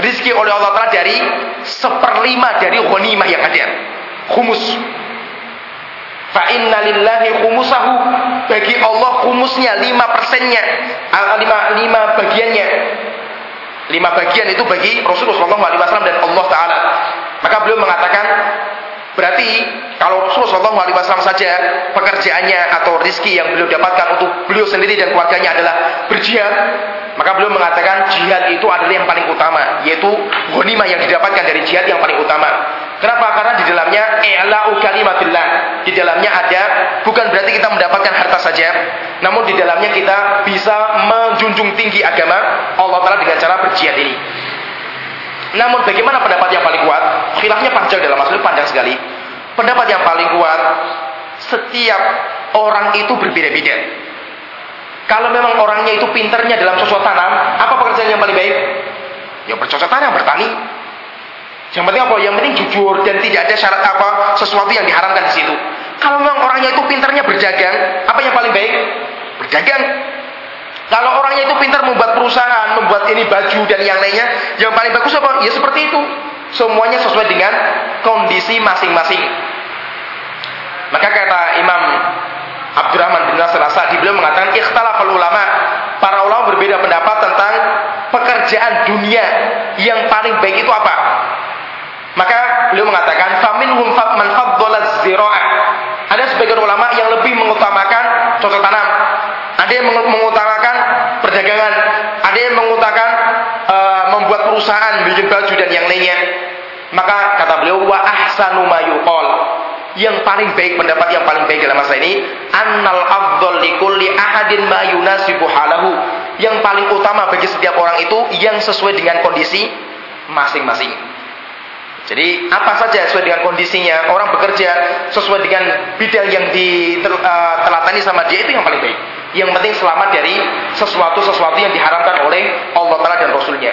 rizki oleh Allah Taala dari seperlima dari ghanimah yang ada. Humus. Fa inna lillahi khumusahu bagi Allah khumusnya lima persennya, lima, lima bagiannya lima bagian itu bagi Rasulullah SAW dan Allah Taala. Maka beliau mengatakan berarti kalau Rasulullah SAW saja pekerjaannya atau rizki yang beliau dapatkan untuk beliau sendiri dan keluarganya adalah berjihad, maka beliau mengatakan jihad itu adalah yang paling utama, yaitu ghanimah yang didapatkan dari jihad yang paling utama. Kenapa? Karena di dalamnya i'la'u kalimatillah. Di dalamnya ada bukan berarti kita mendapatkan harta saja, namun di dalamnya kita bisa menjunjung tinggi agama Allah Taala dengan cara berjihad ini. Namun bagaimana pendapat yang paling kuat? Khilafnya panjang dalam masalah panjang sekali. Pendapat yang paling kuat, setiap orang itu berbeda-beda. Kalau memang orangnya itu pinternya dalam cocok tanam, apa pekerjaan yang paling baik? Ya bercocok tanam, bertani. Yang penting apa? Yang penting jujur dan tidak ada syarat apa sesuatu yang diharamkan di situ. Kalau memang orangnya itu pintarnya berdagang, apa yang paling baik? Berdagang. Kalau orangnya itu pintar membuat perusahaan, membuat ini baju dan yang lainnya, yang paling bagus apa? Ya seperti itu. Semuanya sesuai dengan kondisi masing-masing. Maka kata Imam Abdurrahman bin Nasir Asadi beliau mengatakan kalau ulama. Para ulama berbeda pendapat tentang pekerjaan dunia yang paling baik itu apa? Maka beliau mengatakan faminhum man faddala zira'ah. Ada sebagian ulama yang lebih mengutamakan cocok tanam. Ada yang mengutamakan perdagangan, ada yang mengutamakan uh, membuat perusahaan, bikin baju dan yang lainnya. Maka kata beliau wa ahsanu ma yang paling baik pendapat yang paling baik dalam masa ini annal afdal likulli ahadin ma yunasibu halahu yang paling utama bagi setiap orang itu yang sesuai dengan kondisi masing-masing jadi apa saja sesuai dengan kondisinya orang bekerja sesuai dengan bidang yang ditelatani sama dia itu yang paling baik. Yang penting selamat dari sesuatu-sesuatu yang diharamkan oleh Allah Taala dan Rasulnya.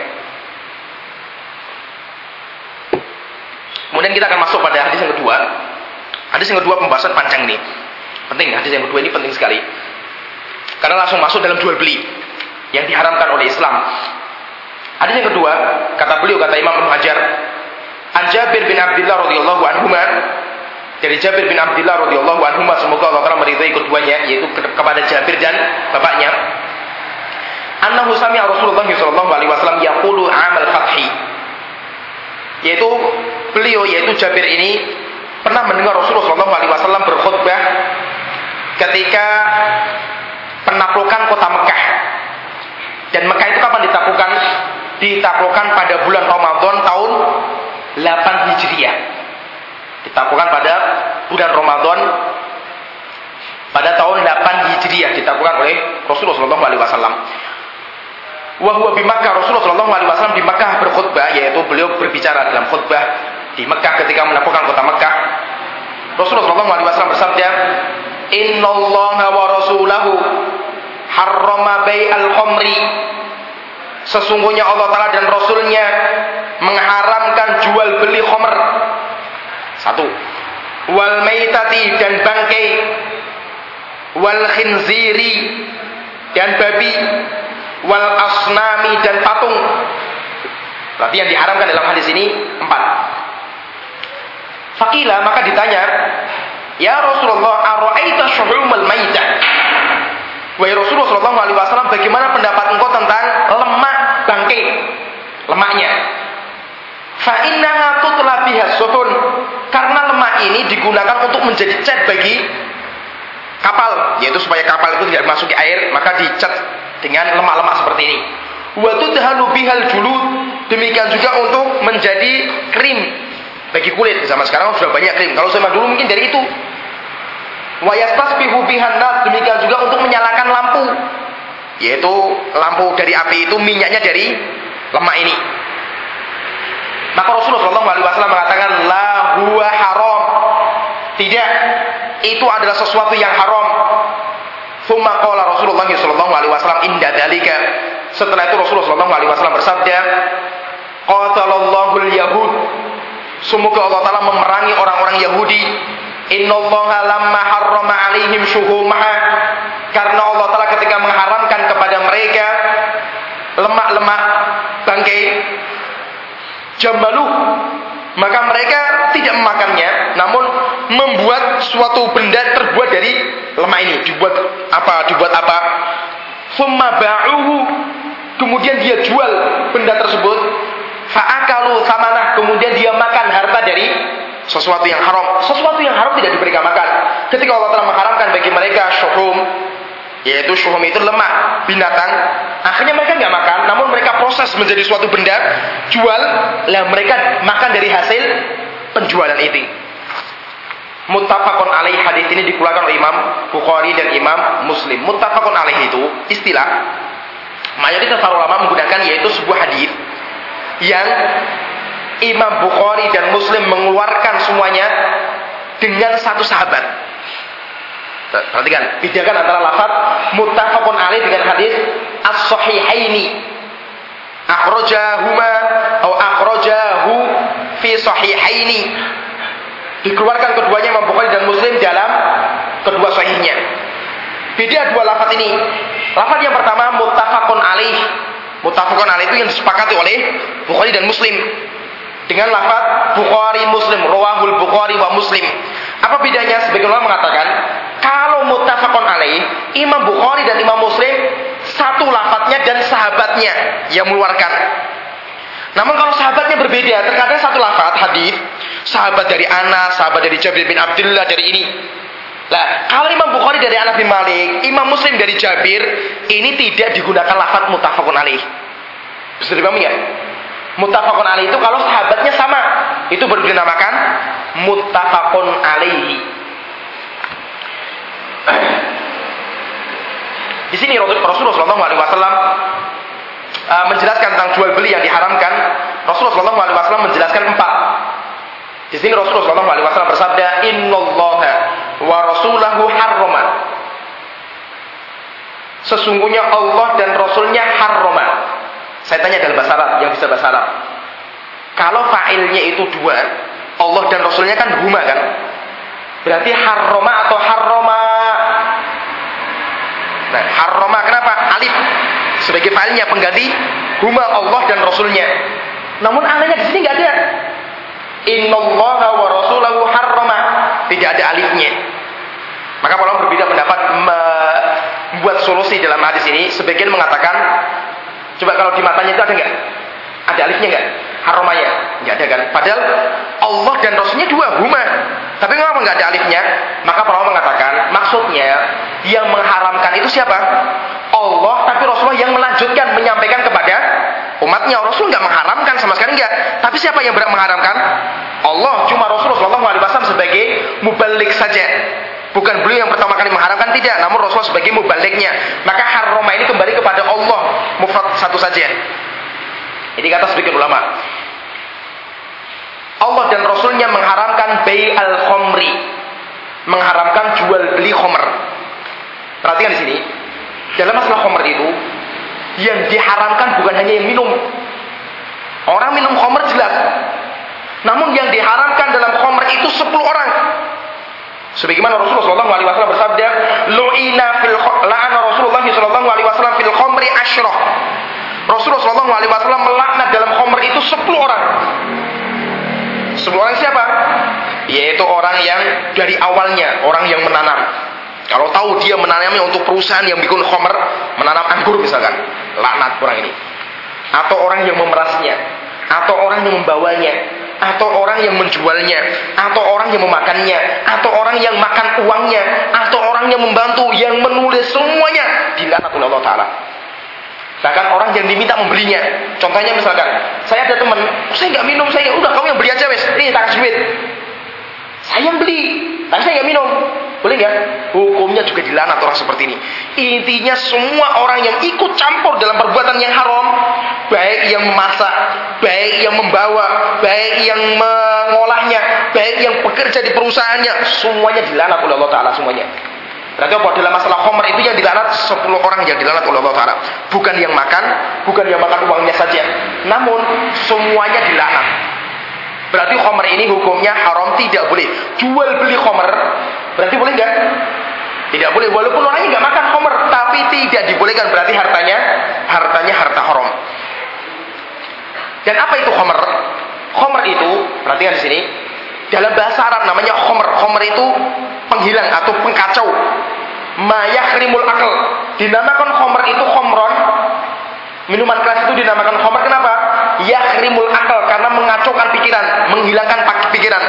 Kemudian kita akan masuk pada hadis yang kedua. Hadis yang kedua pembahasan panjang nih. Penting hadis yang kedua ini penting sekali. Karena langsung masuk dalam jual beli yang diharamkan oleh Islam. Hadis yang kedua, kata beliau kata Imam Ibnu Hajar, An Jabir bin Abdullah radhiyallahu anhu dari Jabir bin Abdullah radhiyallahu anhu semoga Allah taala meridai keduanya yaitu kepada Jabir dan bapaknya. Annahu sami'a Rasulullah sallallahu alaihi wasallam yaqulu amal fathi. Yaitu beliau yaitu Jabir ini pernah mendengar Rasulullah sallallahu alaihi wasallam berkhutbah ketika penaklukan kota Mekah. Dan Mekah itu kapan ditaklukkan? Ditaklukkan pada bulan Ramadan tahun 8 Hijriah. Ditaklukkan pada bulan Ramadan pada tahun 8 Hijriah ditaklukkan oleh Rasulullah Shallallahu alaihi wasallam. Di Makkah Rasulullah Shallallahu alaihi di Makkah berkhutbah yaitu beliau berbicara dalam khutbah di Makkah ketika menaklukkan kota Makkah. Rasulullah Shallallahu alaihi wasallam bersabda, "Innallaha wa rasulahu harrama bai'al khamri." Sesungguhnya Allah Ta'ala dan Rasulnya mengharamkan jual beli khomer. Satu. Wal maitati dan bangkai. Wal khinziri dan babi. Wal asnami dan patung. Berarti yang diharamkan dalam hadis ini empat. Fakila maka ditanya, Ya Rasulullah, ara'aita syuhumul maitah? Wahai Rasulullah Shallallahu bagaimana pendapat engkau tentang lemak bangkai, lemaknya? Fa'innaha tutla biha sufun. Karena lemak ini digunakan untuk menjadi cat bagi kapal, yaitu supaya kapal itu tidak masuki air, maka dicat dengan lemak-lemak seperti ini. Wa tudhanu bihal julud. Demikian juga untuk menjadi krim bagi kulit. Zaman sekarang sudah banyak krim. Kalau zaman dulu mungkin dari itu. Wa yastasbihu bihan Demikian juga untuk menyalakan lampu. Yaitu lampu dari api itu minyaknya dari lemak ini. Maka Rasulullah SAW mengatakan la huwa haram. Tidak, itu adalah sesuatu yang haram. Thumma qala Rasulullah SAW inda dalika. Setelah itu Rasulullah SAW bersabda, Qatalallahu al-yahud. Semoga Allah Ta'ala memerangi orang-orang Yahudi. Innallaha lamma harrama alaihim syuhumaha. Karena Allah Ta'ala ketika mengharamkan kepada mereka lemak-lemak bangkai jamaluh maka mereka tidak memakannya namun membuat suatu benda terbuat dari lemak ini. Dibuat apa dibuat apa? Summa ba'uhu. Kemudian dia jual benda tersebut. Fa'akalu samanah kemudian dia makan harta dari sesuatu yang haram. Sesuatu yang haram tidak diberikan makan. Ketika Allah telah mengharamkan bagi mereka syuhum yaitu syuhum itu lemak binatang akhirnya mereka nggak makan. Namun mereka proses menjadi suatu benda jual lah mereka makan dari hasil penjualan itu. Muttafaqun alaih hadis ini dikeluarkan oleh Imam Bukhari dan Imam Muslim. Muttafaqun alaih itu istilah mayoritas para ulama menggunakan yaitu sebuah hadis yang Imam Bukhari dan Muslim mengeluarkan semuanya dengan satu sahabat. Perhatikan, bedakan antara lafaz muttafaqun alaih dengan hadis as-sahihaini. Akhrajahuma atau akhrajahu fi sahihaini. Dikeluarkan keduanya Imam Bukhari dan Muslim dalam kedua sahihnya. Beda dua lafaz ini. Lafaz yang pertama muttafaqun alaih. Muttafaqun alaih itu yang disepakati oleh Bukhari dan Muslim dengan lafaz Bukhari Muslim, rawahul Bukhari wa Muslim. Apa bedanya? Sebagian ulama mengatakan, kalau muttafaqun alaih, Imam Bukhari dan Imam Muslim satu lafadznya dan sahabatnya yang mengeluarkan. Namun kalau sahabatnya berbeda, terkadang satu lafaz hadis, sahabat dari Anas, sahabat dari Jabir bin Abdullah dari ini. Nah, kalau Imam Bukhari dari Anas bin Malik, Imam Muslim dari Jabir, ini tidak digunakan lafaz muttafaqun alaih. Bisa dipahami ya? Muttafaqun alaih itu kalau sahabatnya sama, itu baru dinamakan muttafaqun alaihi. Di sini Rasulullah Shallallahu Alaihi Wasallam uh, menjelaskan tentang jual beli yang diharamkan. Rasulullah Shallallahu Alaihi Wasallam menjelaskan empat. Di sini Rasulullah Shallallahu Alaihi Wasallam bersabda, Innallaha wa Rasulahu harrama. Sesungguhnya Allah dan Rasulnya harrama. Saya tanya dalam bahasa Arab, yang bisa bahasa Arab. Kalau fa'ilnya itu dua, Allah dan Rasulnya kan huma kan? Berarti harroma atau harroma. Nah, harroma kenapa? Alif sebagai fa'ilnya pengganti huma Allah dan Rasulnya. Namun alifnya di sini nggak ada. Innallaha wa rasulahu harrama. Tidak ada alifnya. Maka para berbeda pendapat membuat solusi dalam hadis ini. Sebagian mengatakan Coba kalau di matanya itu ada nggak? Ada alifnya nggak? Haromaya nggak ada kan? Padahal Allah dan Rasulnya dua huma. Tapi mengapa nggak ada alifnya? Maka para mengatakan maksudnya yang mengharamkan itu siapa? Allah tapi Rasulullah yang melanjutkan menyampaikan kepada umatnya Rasul nggak mengharamkan sama sekali nggak. Tapi siapa yang berat mengharamkan? Allah cuma Rasulullah SAW sebagai mubalik saja. Bukan beliau yang pertama kali mengharamkan tidak, namun Rasul sebagai mubaliknya. Maka haroma ini kembali kepada Allah, mufrad satu saja. Ini kata sebagian ulama. Allah dan Rasulnya mengharamkan bay al khomri, mengharamkan jual beli khomer. Perhatikan di sini, dalam masalah khomer itu, yang diharamkan bukan hanya yang minum. Orang minum khomer jelas. Namun yang diharamkan dalam khomer itu 10 orang. Sebagaimana Rasulullah Shallallahu Alaihi Wasallam bersabda, "Lu'ina fil la'ana Rasulullah Shallallahu Alaihi Wasallam fil khomri ashrah." Rasulullah Shallallahu Alaihi Wasallam melaknat dalam khomer itu 10 orang. 10 orang siapa? Yaitu orang yang dari awalnya orang yang menanam. Kalau tahu dia menanamnya untuk perusahaan yang bikin khomer, menanam anggur misalkan, laknat orang ini. Atau orang yang memerasnya, atau orang yang membawanya, atau orang yang menjualnya, atau orang yang memakannya, atau orang yang makan uangnya, atau orang yang membantu, yang menulis semuanya dilaknat oleh Allah Taala. Bahkan orang yang diminta membelinya. Contohnya misalkan, saya ada teman, saya nggak minum, saya udah kamu yang beli aja wes, tak kasih duit. Saya yang beli, tapi saya nggak minum. Boleh nggak? Hukumnya juga dilanat orang seperti ini. Intinya semua orang yang ikut campur dalam perbuatan yang haram, baik yang memasak, baik yang membawa, baik yang mengolahnya, baik yang bekerja di perusahaannya, semuanya dilanat oleh Allah Taala semuanya. Berarti apa? Dalam masalah khomer itu yang dilanat 10 orang yang dilanat oleh Allah Ta'ala. Bukan yang makan, bukan yang makan uangnya saja. Namun semuanya dilanat. Berarti khomer ini hukumnya haram tidak boleh. Jual beli khomer, berarti boleh nggak? Tidak boleh. Walaupun orangnya nggak makan khomer, tapi tidak dibolehkan. Berarti hartanya, hartanya harta haram. Dan apa itu khomer? Khomer itu, perhatikan di sini, dalam bahasa Arab namanya khomer. Khomer itu penghilang atau pengkacau. Mayahrimul akal. Dinamakan khomer itu khomron. Minuman keras itu dinamakan khomer. Kenapa? Yahrimul akal. Karena mengacaukan pikiran. Menghilangkan pikiran.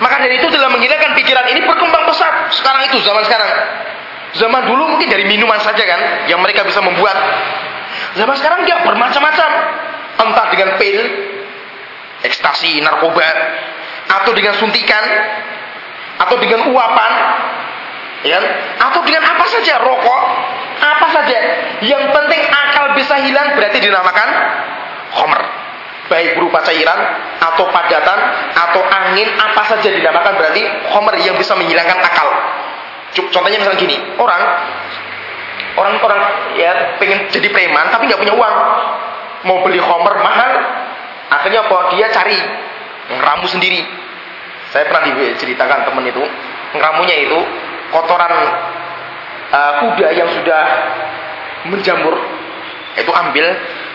Maka dari itu dalam menghilangkan pikiran ini berkembang pesat. Sekarang itu zaman sekarang. Zaman dulu mungkin dari minuman saja kan. Yang mereka bisa membuat. Zaman sekarang dia bermacam-macam. Entah dengan pil. Ekstasi, narkoba atau dengan suntikan atau dengan uapan ya atau dengan apa saja rokok apa saja yang penting akal bisa hilang berarti dinamakan homer baik berupa cairan atau padatan atau angin apa saja dinamakan berarti homer yang bisa menghilangkan akal. Contohnya misalnya gini, orang orang-orang ya pengen jadi preman tapi nggak punya uang, mau beli homer mahal, akhirnya apa? Dia cari ngeramu sendiri. Saya pernah diceritakan temen itu, ngeramunya itu kotoran uh, kuda yang sudah menjamur, itu ambil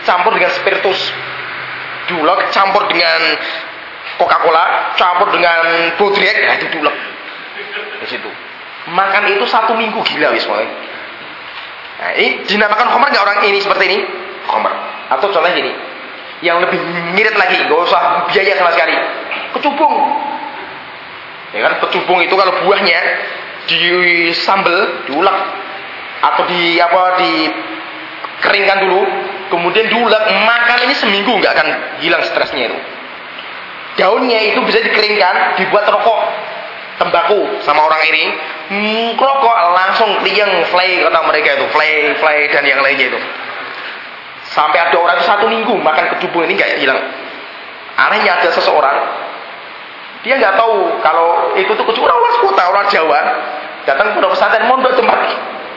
campur dengan spiritus, dulek campur dengan Coca-Cola, campur dengan Bodrek, nah itu dulek. Di situ makan itu satu minggu gila wis Nah, ini dinamakan khomer nggak orang ini seperti ini? Khomer. Atau contohnya gini, yang lebih ngirit lagi, nggak usah biaya sama sekali. Kecubung. Ya kan, kecubung itu kalau buahnya di sambel, diulek atau di apa di keringkan dulu, kemudian diulek, makan ini seminggu nggak akan hilang stresnya itu. Daunnya itu bisa dikeringkan, dibuat rokok tembaku sama orang ini. Rokok langsung kliang fly kata mereka itu. Fly fly dan yang lainnya itu. Sampai ada orang satu minggu makan kecubung ini nggak hilang. Anehnya ada seseorang dia nggak tahu kalau itu tuh kecubung orang kota orang Jawa. Datang ke pesantren mondok tempat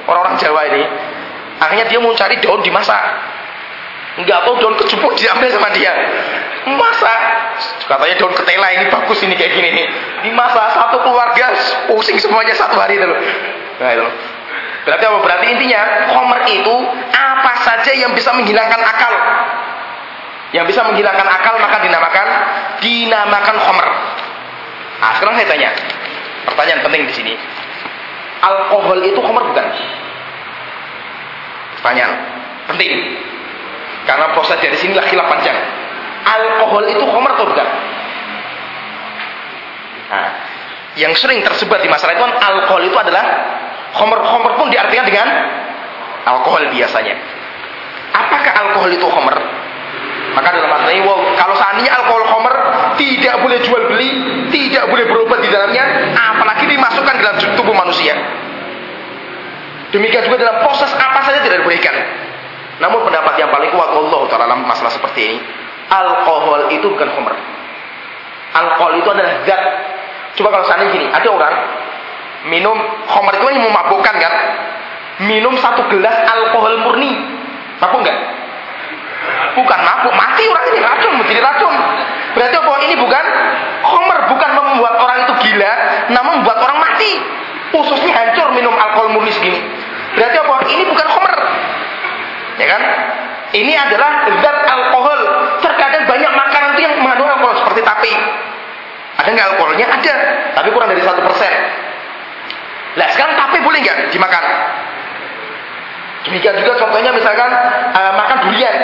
orang-orang Jawa ini akhirnya dia mau cari daun dimasak nggak tahu daun kecubung diambil sama dia. Masa. Katanya daun ketela ini bagus ini kayak gini nih. Di masa satu keluarga pusing semuanya satu hari itu nah itu berarti apa? Berarti intinya homer itu apa saja yang bisa menghilangkan akal. Yang bisa menghilangkan akal maka dinamakan dinamakan homer. Nah sekarang saya tanya. Pertanyaan penting di sini. Alkohol itu homer bukan pertanyaan penting karena proses dari sinilah khilaf panjang alkohol itu homer atau bukan? Nah, yang sering tersebar di masyarakat itu kan alkohol itu adalah homer. Homer pun diartikan dengan alkohol biasanya. Apakah alkohol itu homer? Maka dalam masalah ini, wow, kalau seandainya alkohol homer tidak boleh jual beli, tidak boleh berobat di dalamnya, apalagi dimasukkan dalam tubuh manusia. Demikian juga dalam proses apa saja tidak dibolehkan. Namun pendapat yang paling kuat Allah dalam masalah seperti ini, alkohol itu bukan homer. Alkohol itu adalah zat. Coba kalau seandainya gini, ada orang minum homer itu yang memabukkan kan? Minum satu gelas alkohol murni, mabuk enggak? Bukan mabuk, mati orang ini racun, menjadi racun. Berarti apa? Ini bukan homer, bukan membuat orang itu gila, namun membuat orang mati. Ususnya hancur minum alkohol murni segini. Berarti apa? Ini bukan homer. Ya kan? Ini adalah zat alkohol. Terkadang banyak makanan itu yang mengandung alkohol seperti tape. Ada nggak alkoholnya? Ada, tapi kurang dari satu persen. Nah sekarang tape boleh nggak dimakan? Demikian juga contohnya misalkan uh, makan durian,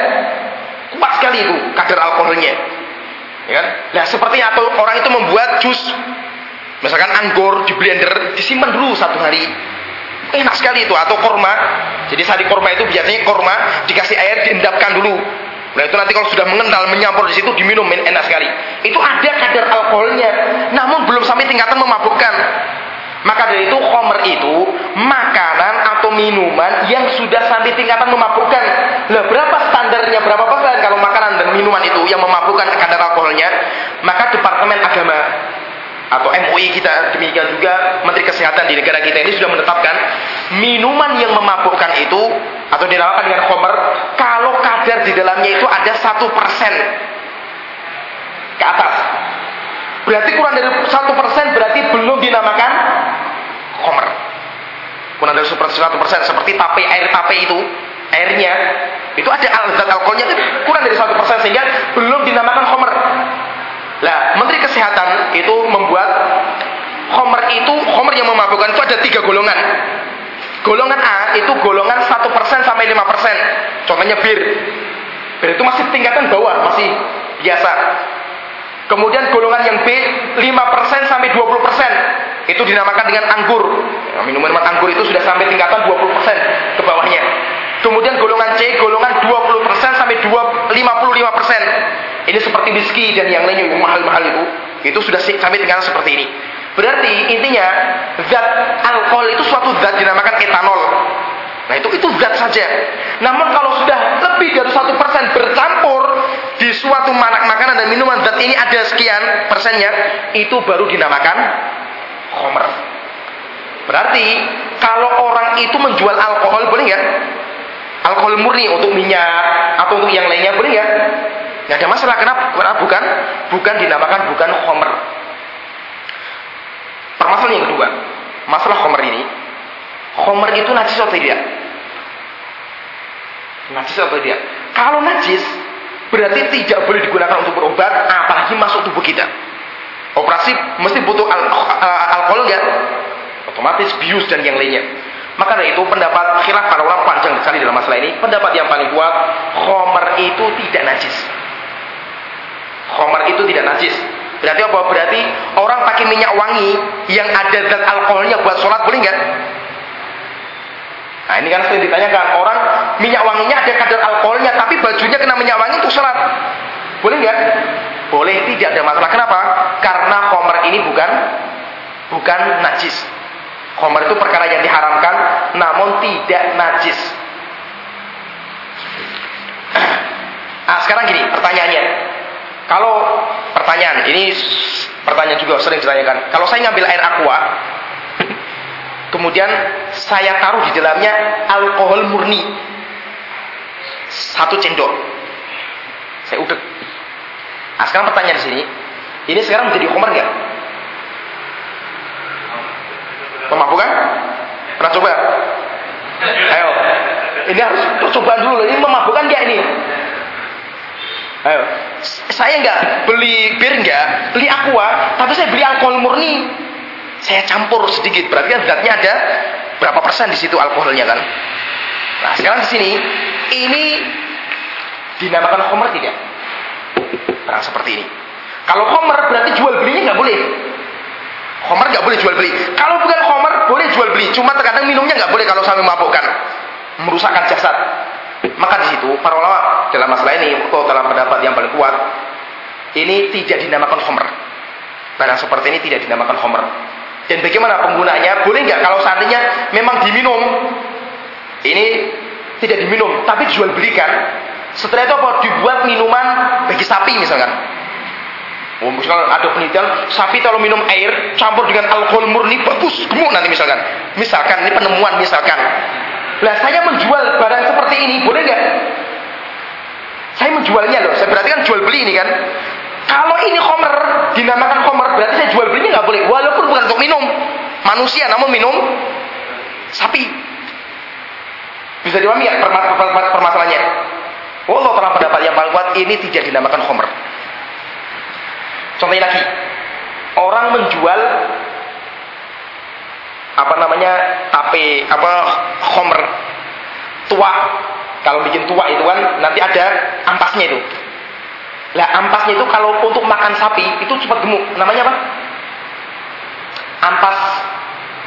kuat sekali itu kadar alkoholnya. Ya kan? Nah seperti atau orang itu membuat jus, misalkan anggur di blender disimpan dulu satu hari Enak sekali itu atau korma. Jadi sari korma itu biasanya korma dikasih air diendapkan dulu. Nah itu nanti kalau sudah mengental menyampur di situ diminum enak sekali. Itu ada kadar alkoholnya, namun belum sampai tingkatan memabukkan. Maka dari itu homer itu makanan atau minuman yang sudah sampai tingkatan memabukkan. Lah berapa standarnya berapa persen kalau makanan dan minuman itu yang memabukkan kadar alkoholnya? Maka Departemen Agama atau MUI kita demikian juga Menteri Kesehatan di negara kita ini sudah menetapkan minuman yang memabukkan itu atau dinamakan dengan khomer kalau kadar di dalamnya itu ada satu persen ke atas. Berarti kurang dari satu persen berarti belum dinamakan khomer kurang dari satu persen seperti tape air tape itu airnya itu ada zat alkoholnya itu kurang dari satu persen sehingga belum dinamakan khomer Nah, Menteri Kesehatan itu membuat homer itu, homer yang memabukkan itu ada tiga golongan. Golongan A itu golongan 1% sampai 5%. Contohnya bir. Bir itu masih tingkatan bawah, masih biasa. Kemudian golongan yang B 5% sampai 20%. Itu dinamakan dengan anggur. Ya, minuman anggur itu sudah sampai tingkatan 20% ke bawahnya. Kemudian golongan C golongan 20% sampai 55%. Ini seperti whisky dan yang lainnya yang mahal-mahal itu, itu sudah sampai tinggal seperti ini. Berarti intinya zat alkohol itu suatu zat dinamakan etanol. Nah itu itu zat saja. Namun kalau sudah lebih dari satu persen bercampur di suatu makanan dan minuman zat ini ada sekian persennya, itu baru dinamakan khomer. Berarti kalau orang itu menjual alkohol boleh nggak? Alkohol murni untuk minyak atau untuk yang lainnya boleh nggak? Nggak ada masalah. Kenapa? Karena bukan bukan dinamakan bukan khomer. Permasalahan yang kedua, masalah khomer ini Homer itu najis atau tidak? Najis atau tidak? Kalau najis, berarti tidak boleh digunakan untuk berobat, apalagi masuk tubuh kita. Operasi mesti butuh al alkohol ya, otomatis bius dan yang lainnya. Maka dari itu pendapat khilaf para ulama panjang sekali dalam masalah ini. Pendapat yang paling kuat, homer itu tidak najis. Homer itu tidak najis. Berarti apa? Berarti orang pakai minyak wangi yang ada zat alkoholnya buat sholat boleh nggak? Nah ini kan sering ditanyakan orang minyak wanginya ada kadar alkoholnya tapi bajunya kena minyak wangi untuk sholat. Boleh nggak? Boleh tidak ada masalah. Kenapa? Karena homer ini bukan bukan najis. Homer itu perkara yang diharamkan namun tidak najis. Nah, sekarang gini pertanyaannya. Kalau pertanyaan ini pertanyaan juga sering ditanyakan. Kalau saya ngambil air aqua, Kemudian saya taruh di dalamnya alkohol murni. Satu cendol. Saya udek. Nah, sekarang pertanyaan di sini, ini sekarang menjadi homer nggak? Pemabukan? Pernah coba? Ayo. Ini harus percobaan dulu. Ini memabukkan nggak ini? Ayo. Saya nggak beli bir nggak, beli aqua, tapi saya beli alkohol murni. Saya campur sedikit, berarti kan zatnya ada berapa persen di situ alkoholnya kan? Nah, sekarang di sini ini dinamakan homer tidak? Barang seperti ini. Kalau homer berarti jual belinya nggak boleh. Homer nggak boleh jual beli. Kalau bukan homer boleh jual beli. Cuma terkadang minumnya nggak boleh kalau sampai mabukkan, merusakkan jasad. Maka di situ para ulama dalam masalah ini atau dalam pendapat yang paling kuat ini tidak dinamakan homer. Barang seperti ini tidak dinamakan homer. Dan bagaimana penggunanya? Boleh nggak kalau seandainya memang diminum? Ini tidak diminum, tapi dijual belikan. Setelah itu apa? Dibuat minuman bagi sapi misalkan. Oh, misalkan ada penelitian, sapi kalau minum air campur dengan alkohol murni bagus, gemuk nanti misalkan. Misalkan ini penemuan misalkan. Lah saya menjual barang seperti ini, boleh nggak? Saya menjualnya loh, saya berarti kan jual beli ini kan. Kalau ini homer, dinamakan homer, berarti saya jual belinya nggak boleh. Walaupun bukan untuk minum. Manusia namun minum sapi. Bisa dipahami ya permasalahannya? Allah telah pendapat yang paling kuat ini tidak dinamakan homer. Contohnya lagi, orang menjual apa namanya tape apa homer tua kalau bikin tua itu kan nanti ada ampasnya itu lah ampasnya itu kalau untuk makan sapi itu cepat gemuk. Namanya apa? Ampas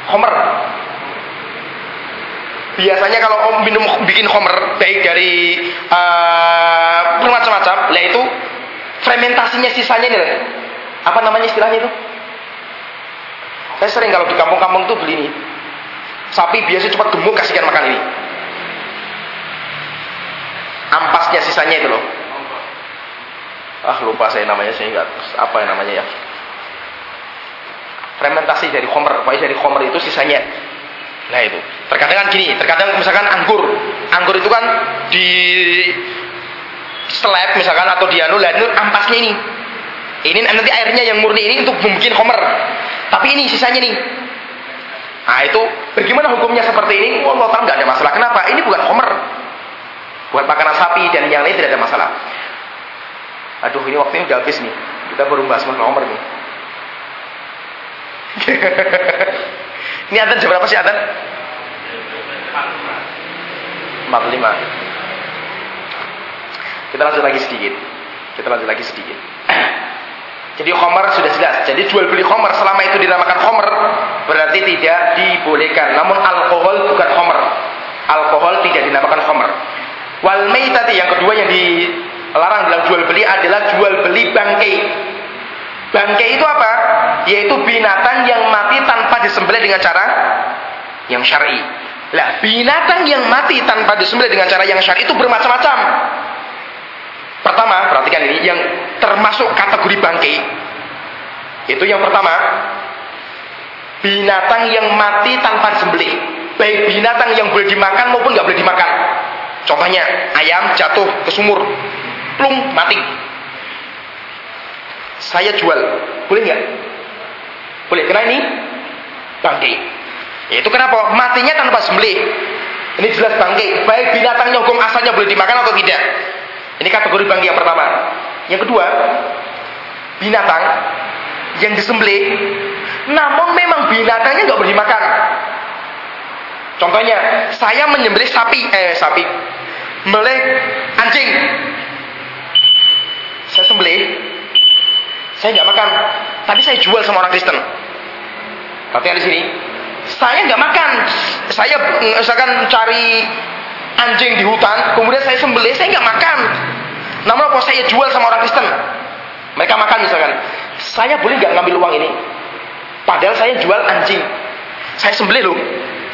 homer. Biasanya kalau minum bikin homer baik dari uh, bermacam-macam, lah itu fermentasinya sisanya nih. Apa namanya istilahnya itu? Saya sering kalau di kampung-kampung tuh beli ini. Sapi biasa cepat gemuk kasihkan makan ini. Ampasnya sisanya itu loh ah lupa saya namanya saya ingat apa yang namanya ya fermentasi dari homer pokoknya dari homer itu sisanya nah itu terkadang kan gini terkadang misalkan anggur anggur itu kan di slab misalkan atau di anu itu ampasnya ini ini nanti airnya yang murni ini untuk membuat homer tapi ini sisanya nih nah itu bagaimana hukumnya seperti ini Allah tahu nggak ada masalah kenapa ini bukan homer buat makanan sapi dan yang lain tidak ada masalah Aduh ini waktunya udah habis nih. Kita baru bahas masalah nomor nih. ini ada jam berapa sih Adan? 45. Kita lanjut lagi sedikit. Kita lanjut lagi sedikit. Jadi khomer sudah jelas. Jadi jual beli khomer selama itu dinamakan khomer berarti tidak dibolehkan. Namun alkohol bukan khomer. Alkohol tidak dinamakan khomer. Wal tadi yang kedua yang di larang dalam jual beli adalah jual beli bangkai. Bangkai itu apa? Yaitu binatang yang mati tanpa disembelih dengan cara yang syar'i. Lah, binatang yang mati tanpa disembelih dengan cara yang syar'i itu bermacam-macam. Pertama, perhatikan ini yang termasuk kategori bangkai. Itu yang pertama, binatang yang mati tanpa disembelih. Baik binatang yang boleh dimakan maupun nggak boleh dimakan. Contohnya, ayam jatuh ke sumur, plung mati. Saya jual, boleh nggak? Boleh, karena ini bangkai. Itu kenapa? Matinya tanpa sembelih. Ini jelas bangkai. Baik binatangnya hukum asalnya boleh dimakan atau tidak. Ini kategori bangkai yang pertama. Yang kedua, binatang yang disembelih, namun memang binatangnya nggak boleh dimakan. Contohnya, saya menyembelih sapi, eh sapi, melek anjing. Saya sembelih, saya nggak makan, tapi saya jual sama orang Kristen. Perhatikan di sini, saya nggak makan. Saya misalkan cari anjing di hutan, kemudian saya sembelih, saya nggak makan. Namun apa saya jual sama orang Kristen? Mereka makan misalkan. Saya boleh nggak ngambil uang ini? Padahal saya jual anjing. Saya sembelih loh.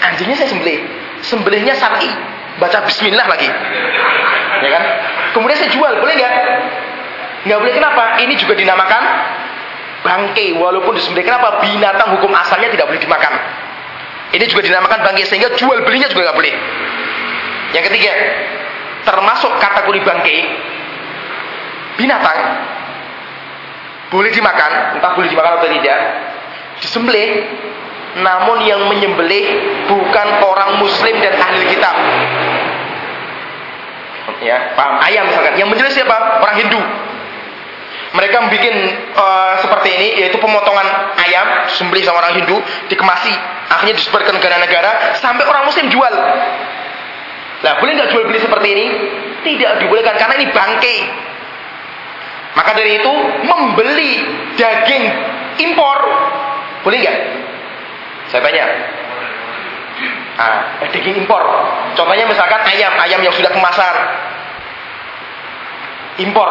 Anjingnya saya sembelih. Sembelihnya syar'i. Baca bismillah lagi. Ya kan? Kemudian saya jual, boleh nggak? Nggak boleh kenapa? Ini juga dinamakan bangkai walaupun disembelih. Kenapa? Binatang hukum asalnya tidak boleh dimakan. Ini juga dinamakan bangkai sehingga jual belinya juga nggak boleh. Yang ketiga, termasuk kategori bangkai binatang boleh dimakan, entah boleh dimakan atau tidak, disembelih, namun yang menyembelih bukan orang muslim dan ahli kitab. Ya, paham? Ayam misalkan. Yang menyembelih siapa? Orang Hindu. Mereka membuat uh, seperti ini, yaitu pemotongan ayam, disembelih sama orang Hindu, dikemasi, akhirnya disebarkan ke negara-negara, sampai orang muslim jual. Nah, boleh nggak jual beli seperti ini? Tidak dibolehkan, karena ini bangkai. Maka dari itu, membeli daging impor, boleh nggak? Saya tanya. Ah, daging impor. Contohnya misalkan ayam, ayam yang sudah kemasan. Impor.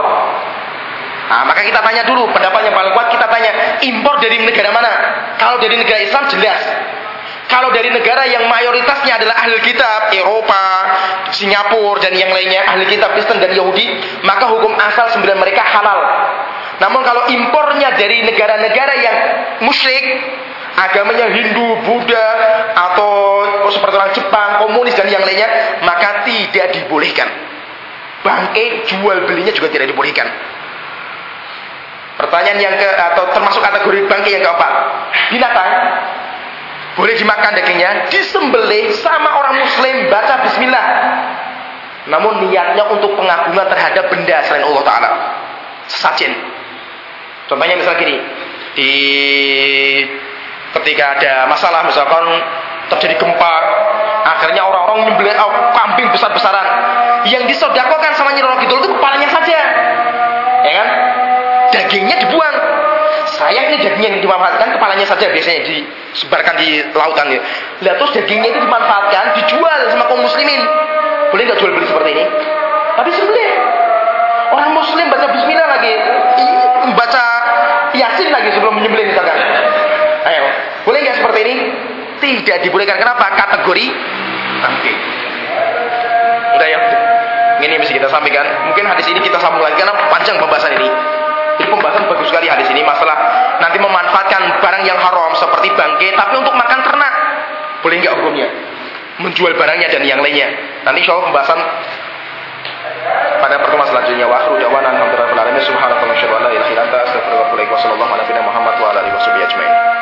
Nah, maka kita tanya dulu, pendapat yang paling kuat kita tanya, impor dari negara mana? Kalau dari negara Islam jelas. Kalau dari negara yang mayoritasnya adalah ahli kitab, Eropa, Singapura dan yang lainnya, ahli kitab Kristen dan Yahudi, maka hukum asal sembilan mereka halal. Namun kalau impornya dari negara-negara yang musyrik, agamanya Hindu, Buddha, atau seperti orang Jepang, komunis dan yang lainnya, maka tidak dibolehkan. Bangkai jual belinya juga tidak dibolehkan. Pertanyaan yang ke atau termasuk kategori bangkai yang keempat, binatang boleh dimakan dagingnya, disembelih sama orang muslim baca bismillah. Namun niatnya untuk pengagungan terhadap benda selain Allah Ta'ala. Sesajen. Contohnya misalnya gini. Di ketika ada masalah misalkan terjadi gempa, akhirnya orang-orang nyembelih oh, kambing besar-besaran. Yang disodakokan sama Nyi Roro itu kepalanya saja. Ya kan? Dagingnya dibuang sayang ini dagingnya yang dimanfaatkan kepalanya saja biasanya disebarkan di lautan ya. Lihat terus dagingnya itu dimanfaatkan, dijual sama kaum muslimin. Boleh nggak jual beli seperti ini? Tapi sembelih. Orang muslim baca bismillah lagi, baca yasin lagi sebelum menyembelih misalkan. Ayo, boleh nggak seperti ini? Tidak dibolehkan. Kenapa? Kategori bangkit. Udah ya. Ini mesti kita sampaikan. Mungkin hadis ini kita sambung lagi karena panjang pembahasan ini pembahasan bagus sekali hadis ini masalah nanti memanfaatkan barang yang haram seperti bangkai tapi untuk makan ternak. Boleh nggak hukumnya? Menjual barangnya dan yang lainnya. Nanti insya pembahasan pada pertemuan selanjutnya wa akhiru da'wana alhamdulillahi rabbil alamin subhanallah wa bihamdihi la ilaha illa anta astaghfiruka wa atubu ilaik wa Muhammad wa ala alihi wa sahbihi.